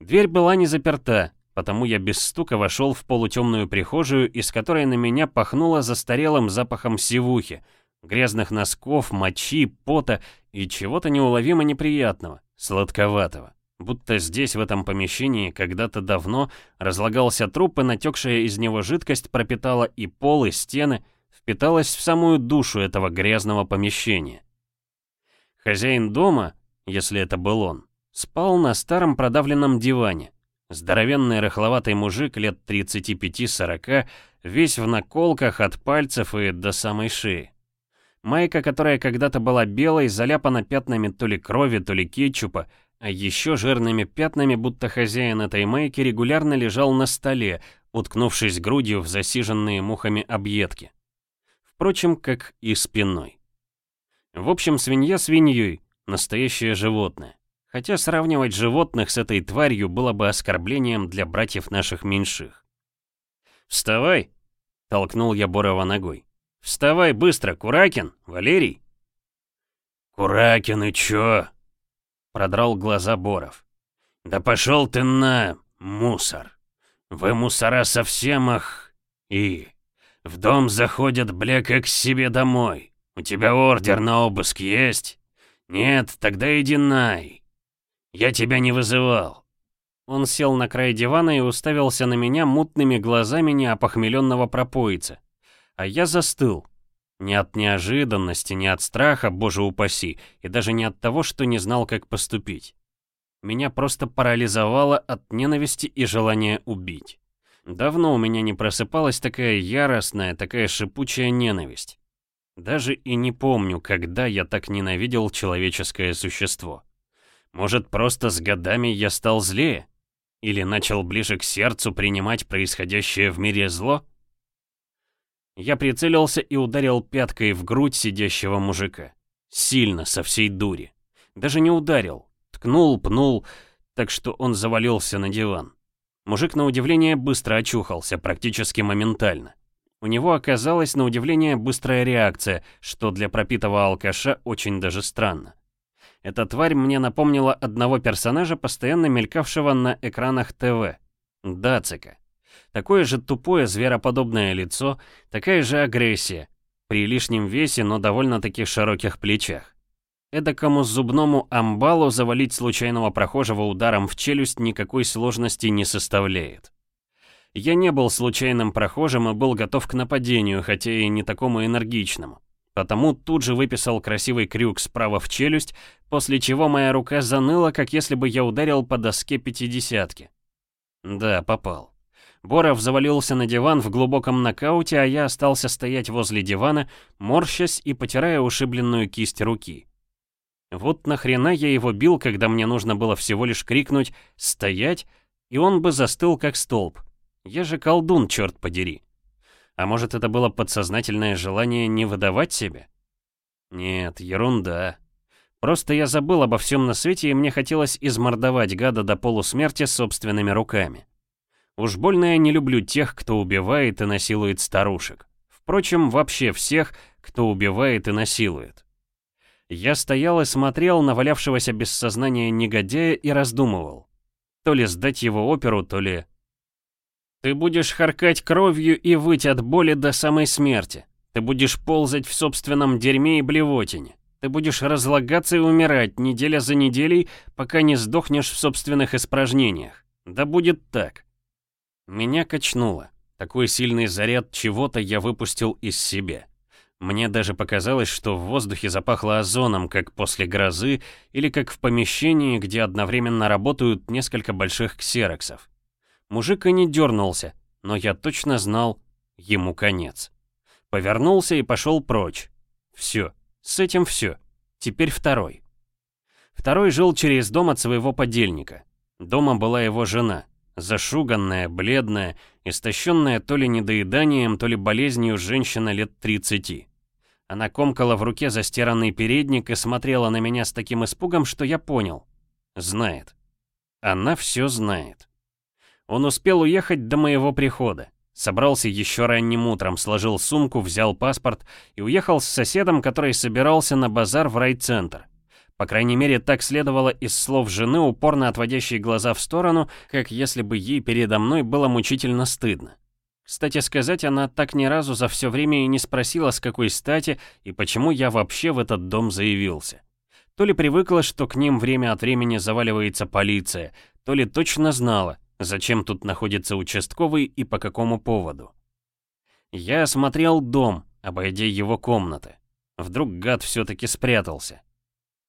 Дверь была не заперта, потому я без стука вошел в полутемную прихожую, из которой на меня пахнуло застарелым запахом сивухи, грязных носков, мочи, пота и чего-то неуловимо неприятного, сладковатого. Будто здесь, в этом помещении, когда-то давно разлагался труп, и натекшая из него жидкость пропитала и пол, и стены, впиталась в самую душу этого грязного помещения. Хозяин дома, если это был он, спал на старом продавленном диване. Здоровенный рыхловатый мужик лет 35-40, весь в наколках от пальцев и до самой шеи. Майка, которая когда-то была белой, заляпана пятнами то ли крови, то ли кетчупа, а еще жирными пятнами, будто хозяин этой майки регулярно лежал на столе, уткнувшись грудью в засиженные мухами объедки впрочем, как и спиной. В общем, свинья свиньей, настоящее животное. Хотя сравнивать животных с этой тварью было бы оскорблением для братьев наших меньших. «Вставай!» — толкнул я Борова ногой. «Вставай быстро, Куракин, Валерий!» «Куракин и чё?» — продрал глаза Боров. «Да пошел ты на мусор! Вы мусора совсем ах... и...» В дом заходят, бля, как к себе домой. У тебя ордер на обыск есть? Нет, тогда иди най. Я тебя не вызывал. Он сел на край дивана и уставился на меня мутными глазами неопохмеленного пропоица. А я застыл. Не от неожиданности, не от страха, боже упаси, и даже не от того, что не знал, как поступить. Меня просто парализовало от ненависти и желания убить. Давно у меня не просыпалась такая яростная, такая шипучая ненависть. Даже и не помню, когда я так ненавидел человеческое существо. Может, просто с годами я стал злее? Или начал ближе к сердцу принимать происходящее в мире зло? Я прицелился и ударил пяткой в грудь сидящего мужика. Сильно, со всей дури. Даже не ударил. Ткнул, пнул, так что он завалился на диван. Мужик, на удивление, быстро очухался, практически моментально. У него оказалась, на удивление, быстрая реакция, что для пропитого алкаша очень даже странно. Эта тварь мне напомнила одного персонажа, постоянно мелькавшего на экранах ТВ. Дацика. Такое же тупое звероподобное лицо, такая же агрессия, при лишнем весе, но довольно-таки широких плечах. Эдакому зубному амбалу завалить случайного прохожего ударом в челюсть никакой сложности не составляет. Я не был случайным прохожим и был готов к нападению, хотя и не такому энергичному. Потому тут же выписал красивый крюк справа в челюсть, после чего моя рука заныла, как если бы я ударил по доске пятидесятки. Да, попал. Боров завалился на диван в глубоком нокауте, а я остался стоять возле дивана, морщась и потирая ушибленную кисть руки. Вот нахрена я его бил, когда мне нужно было всего лишь крикнуть «Стоять!» и он бы застыл как столб. Я же колдун, черт подери. А может это было подсознательное желание не выдавать себя? Нет, ерунда. Просто я забыл обо всем на свете, и мне хотелось измордовать гада до полусмерти собственными руками. Уж больно я не люблю тех, кто убивает и насилует старушек. Впрочем, вообще всех, кто убивает и насилует. Я стоял и смотрел на валявшегося без сознания негодяя и раздумывал. То ли сдать его оперу, то ли... Ты будешь харкать кровью и выть от боли до самой смерти. Ты будешь ползать в собственном дерьме и блевотине. Ты будешь разлагаться и умирать неделя за неделей, пока не сдохнешь в собственных испражнениях. Да будет так. Меня качнуло. Такой сильный заряд чего-то я выпустил из себя. Мне даже показалось, что в воздухе запахло озоном, как после грозы, или как в помещении, где одновременно работают несколько больших ксероксов. Мужик и не дернулся, но я точно знал, ему конец. Повернулся и пошел прочь. Все, с этим все. Теперь второй. Второй жил через дом от своего подельника. Дома была его жена, зашуганная, бледная, истощенная то ли недоеданием, то ли болезнью женщина лет 30. Она комкала в руке застиранный передник и смотрела на меня с таким испугом, что я понял. Знает. Она все знает. Он успел уехать до моего прихода. Собрался еще ранним утром, сложил сумку, взял паспорт и уехал с соседом, который собирался на базар в райцентр. По крайней мере, так следовало из слов жены, упорно отводящей глаза в сторону, как если бы ей передо мной было мучительно стыдно. Кстати сказать, она так ни разу за все время и не спросила, с какой стати и почему я вообще в этот дом заявился. То ли привыкла, что к ним время от времени заваливается полиция, то ли точно знала, зачем тут находится участковый и по какому поводу. Я осмотрел дом, обойдя его комнаты. Вдруг гад все-таки спрятался.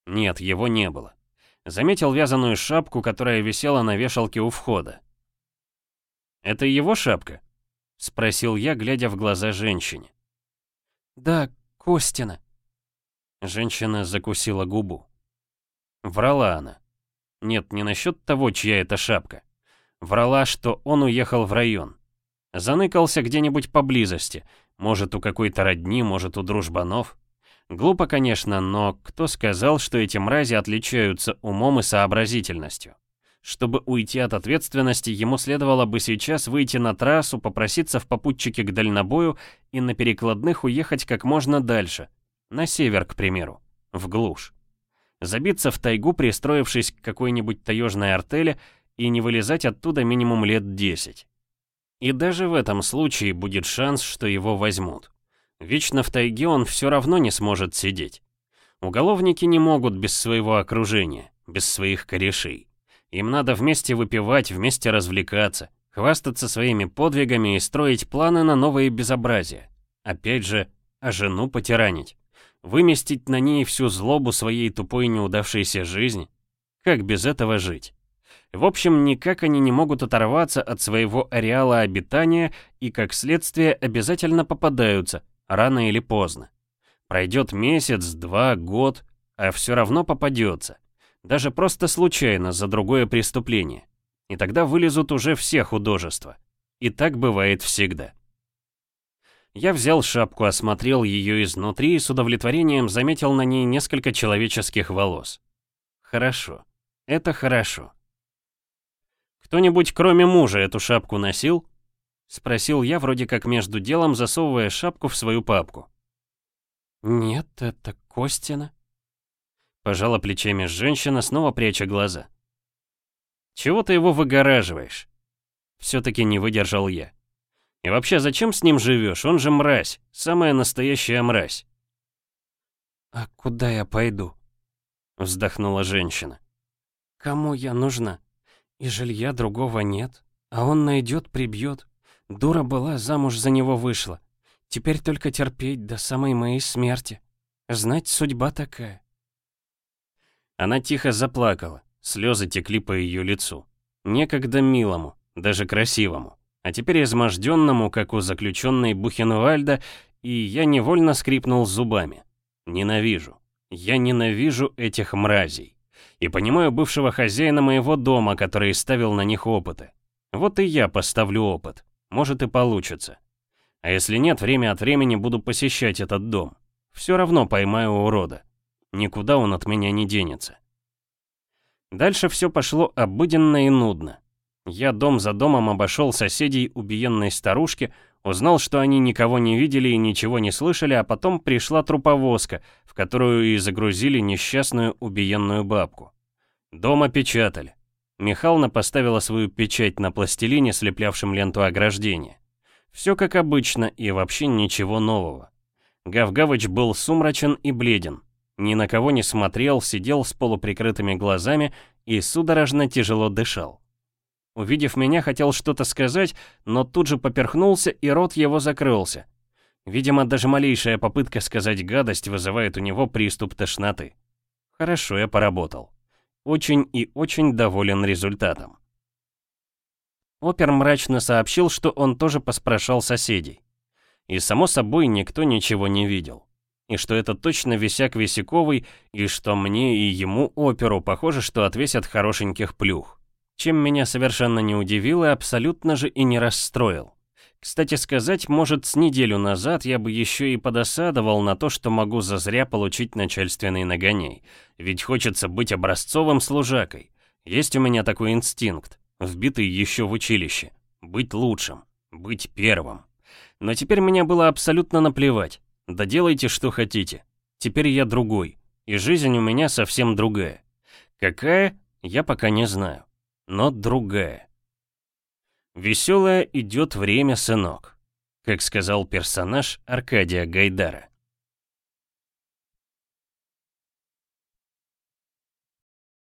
Нет, его не было. Заметил вязаную шапку, которая висела на вешалке у входа. «Это его шапка?» — спросил я, глядя в глаза женщине. «Да, Костина». Женщина закусила губу. Врала она. Нет, не насчет того, чья это шапка. Врала, что он уехал в район. Заныкался где-нибудь поблизости. Может, у какой-то родни, может, у дружбанов. Глупо, конечно, но кто сказал, что эти мрази отличаются умом и сообразительностью? Чтобы уйти от ответственности, ему следовало бы сейчас выйти на трассу, попроситься в попутчике к дальнобою и на перекладных уехать как можно дальше. На север, к примеру. В глушь. Забиться в тайгу, пристроившись к какой-нибудь таежной артели, и не вылезать оттуда минимум лет 10. И даже в этом случае будет шанс, что его возьмут. Вечно в тайге он все равно не сможет сидеть. Уголовники не могут без своего окружения, без своих корешей. Им надо вместе выпивать, вместе развлекаться, хвастаться своими подвигами и строить планы на новые безобразия. Опять же, а жену потиранить. Выместить на ней всю злобу своей тупой неудавшейся жизни. Как без этого жить? В общем, никак они не могут оторваться от своего ареала обитания и, как следствие, обязательно попадаются, рано или поздно. Пройдет месяц, два, год, а все равно попадется. Даже просто случайно за другое преступление. И тогда вылезут уже все художества. И так бывает всегда. Я взял шапку, осмотрел ее изнутри и с удовлетворением заметил на ней несколько человеческих волос. Хорошо. Это хорошо. «Кто-нибудь кроме мужа эту шапку носил?» Спросил я, вроде как между делом, засовывая шапку в свою папку. «Нет, это Костина». Пожала плечами женщина, снова пряча глаза. «Чего ты его выгораживаешь?» Все-таки не выдержал я. «И вообще, зачем с ним живешь? Он же мразь, самая настоящая мразь». «А куда я пойду?» Вздохнула женщина. «Кому я нужна? И жилья другого нет, а он найдет, прибьет. Дура была, замуж за него вышла. Теперь только терпеть до самой моей смерти. Знать, судьба такая. Она тихо заплакала, слезы текли по ее лицу. Некогда милому, даже красивому, а теперь изможденному, как у заключенной Бухенвальда, и я невольно скрипнул зубами. Ненавижу. Я ненавижу этих мразей. И понимаю бывшего хозяина моего дома, который ставил на них опыты. Вот и я поставлю опыт. Может и получится. А если нет, время от времени буду посещать этот дом. Все равно поймаю урода. Никуда он от меня не денется. Дальше все пошло обыденно и нудно. Я дом за домом обошел соседей убиенной старушки, узнал, что они никого не видели и ничего не слышали, а потом пришла труповозка, в которую и загрузили несчастную убиенную бабку. Дом опечатали. Михална поставила свою печать на пластилине, слеплявшем ленту ограждения. Все как обычно и вообще ничего нового. Гавгавыч был сумрачен и бледен. Ни на кого не смотрел, сидел с полуприкрытыми глазами и судорожно тяжело дышал. Увидев меня, хотел что-то сказать, но тут же поперхнулся, и рот его закрылся. Видимо, даже малейшая попытка сказать гадость вызывает у него приступ тошноты. Хорошо я поработал очень и очень доволен результатом. Опер мрачно сообщил, что он тоже поспрашал соседей. И само собой никто ничего не видел. И что это точно Висяк Висяковый, и что мне и ему, оперу, похоже, что отвесят хорошеньких плюх. Чем меня совершенно не удивил и абсолютно же и не расстроил. Кстати сказать, может, с неделю назад я бы еще и подосадовал на то, что могу зазря получить начальственный нагоней. Ведь хочется быть образцовым служакой. Есть у меня такой инстинкт, вбитый еще в училище. Быть лучшим, быть первым. Но теперь мне было абсолютно наплевать. Да делайте, что хотите. Теперь я другой, и жизнь у меня совсем другая. Какая, я пока не знаю, но другая. Веселое идет время, сынок, как сказал персонаж Аркадия Гайдара.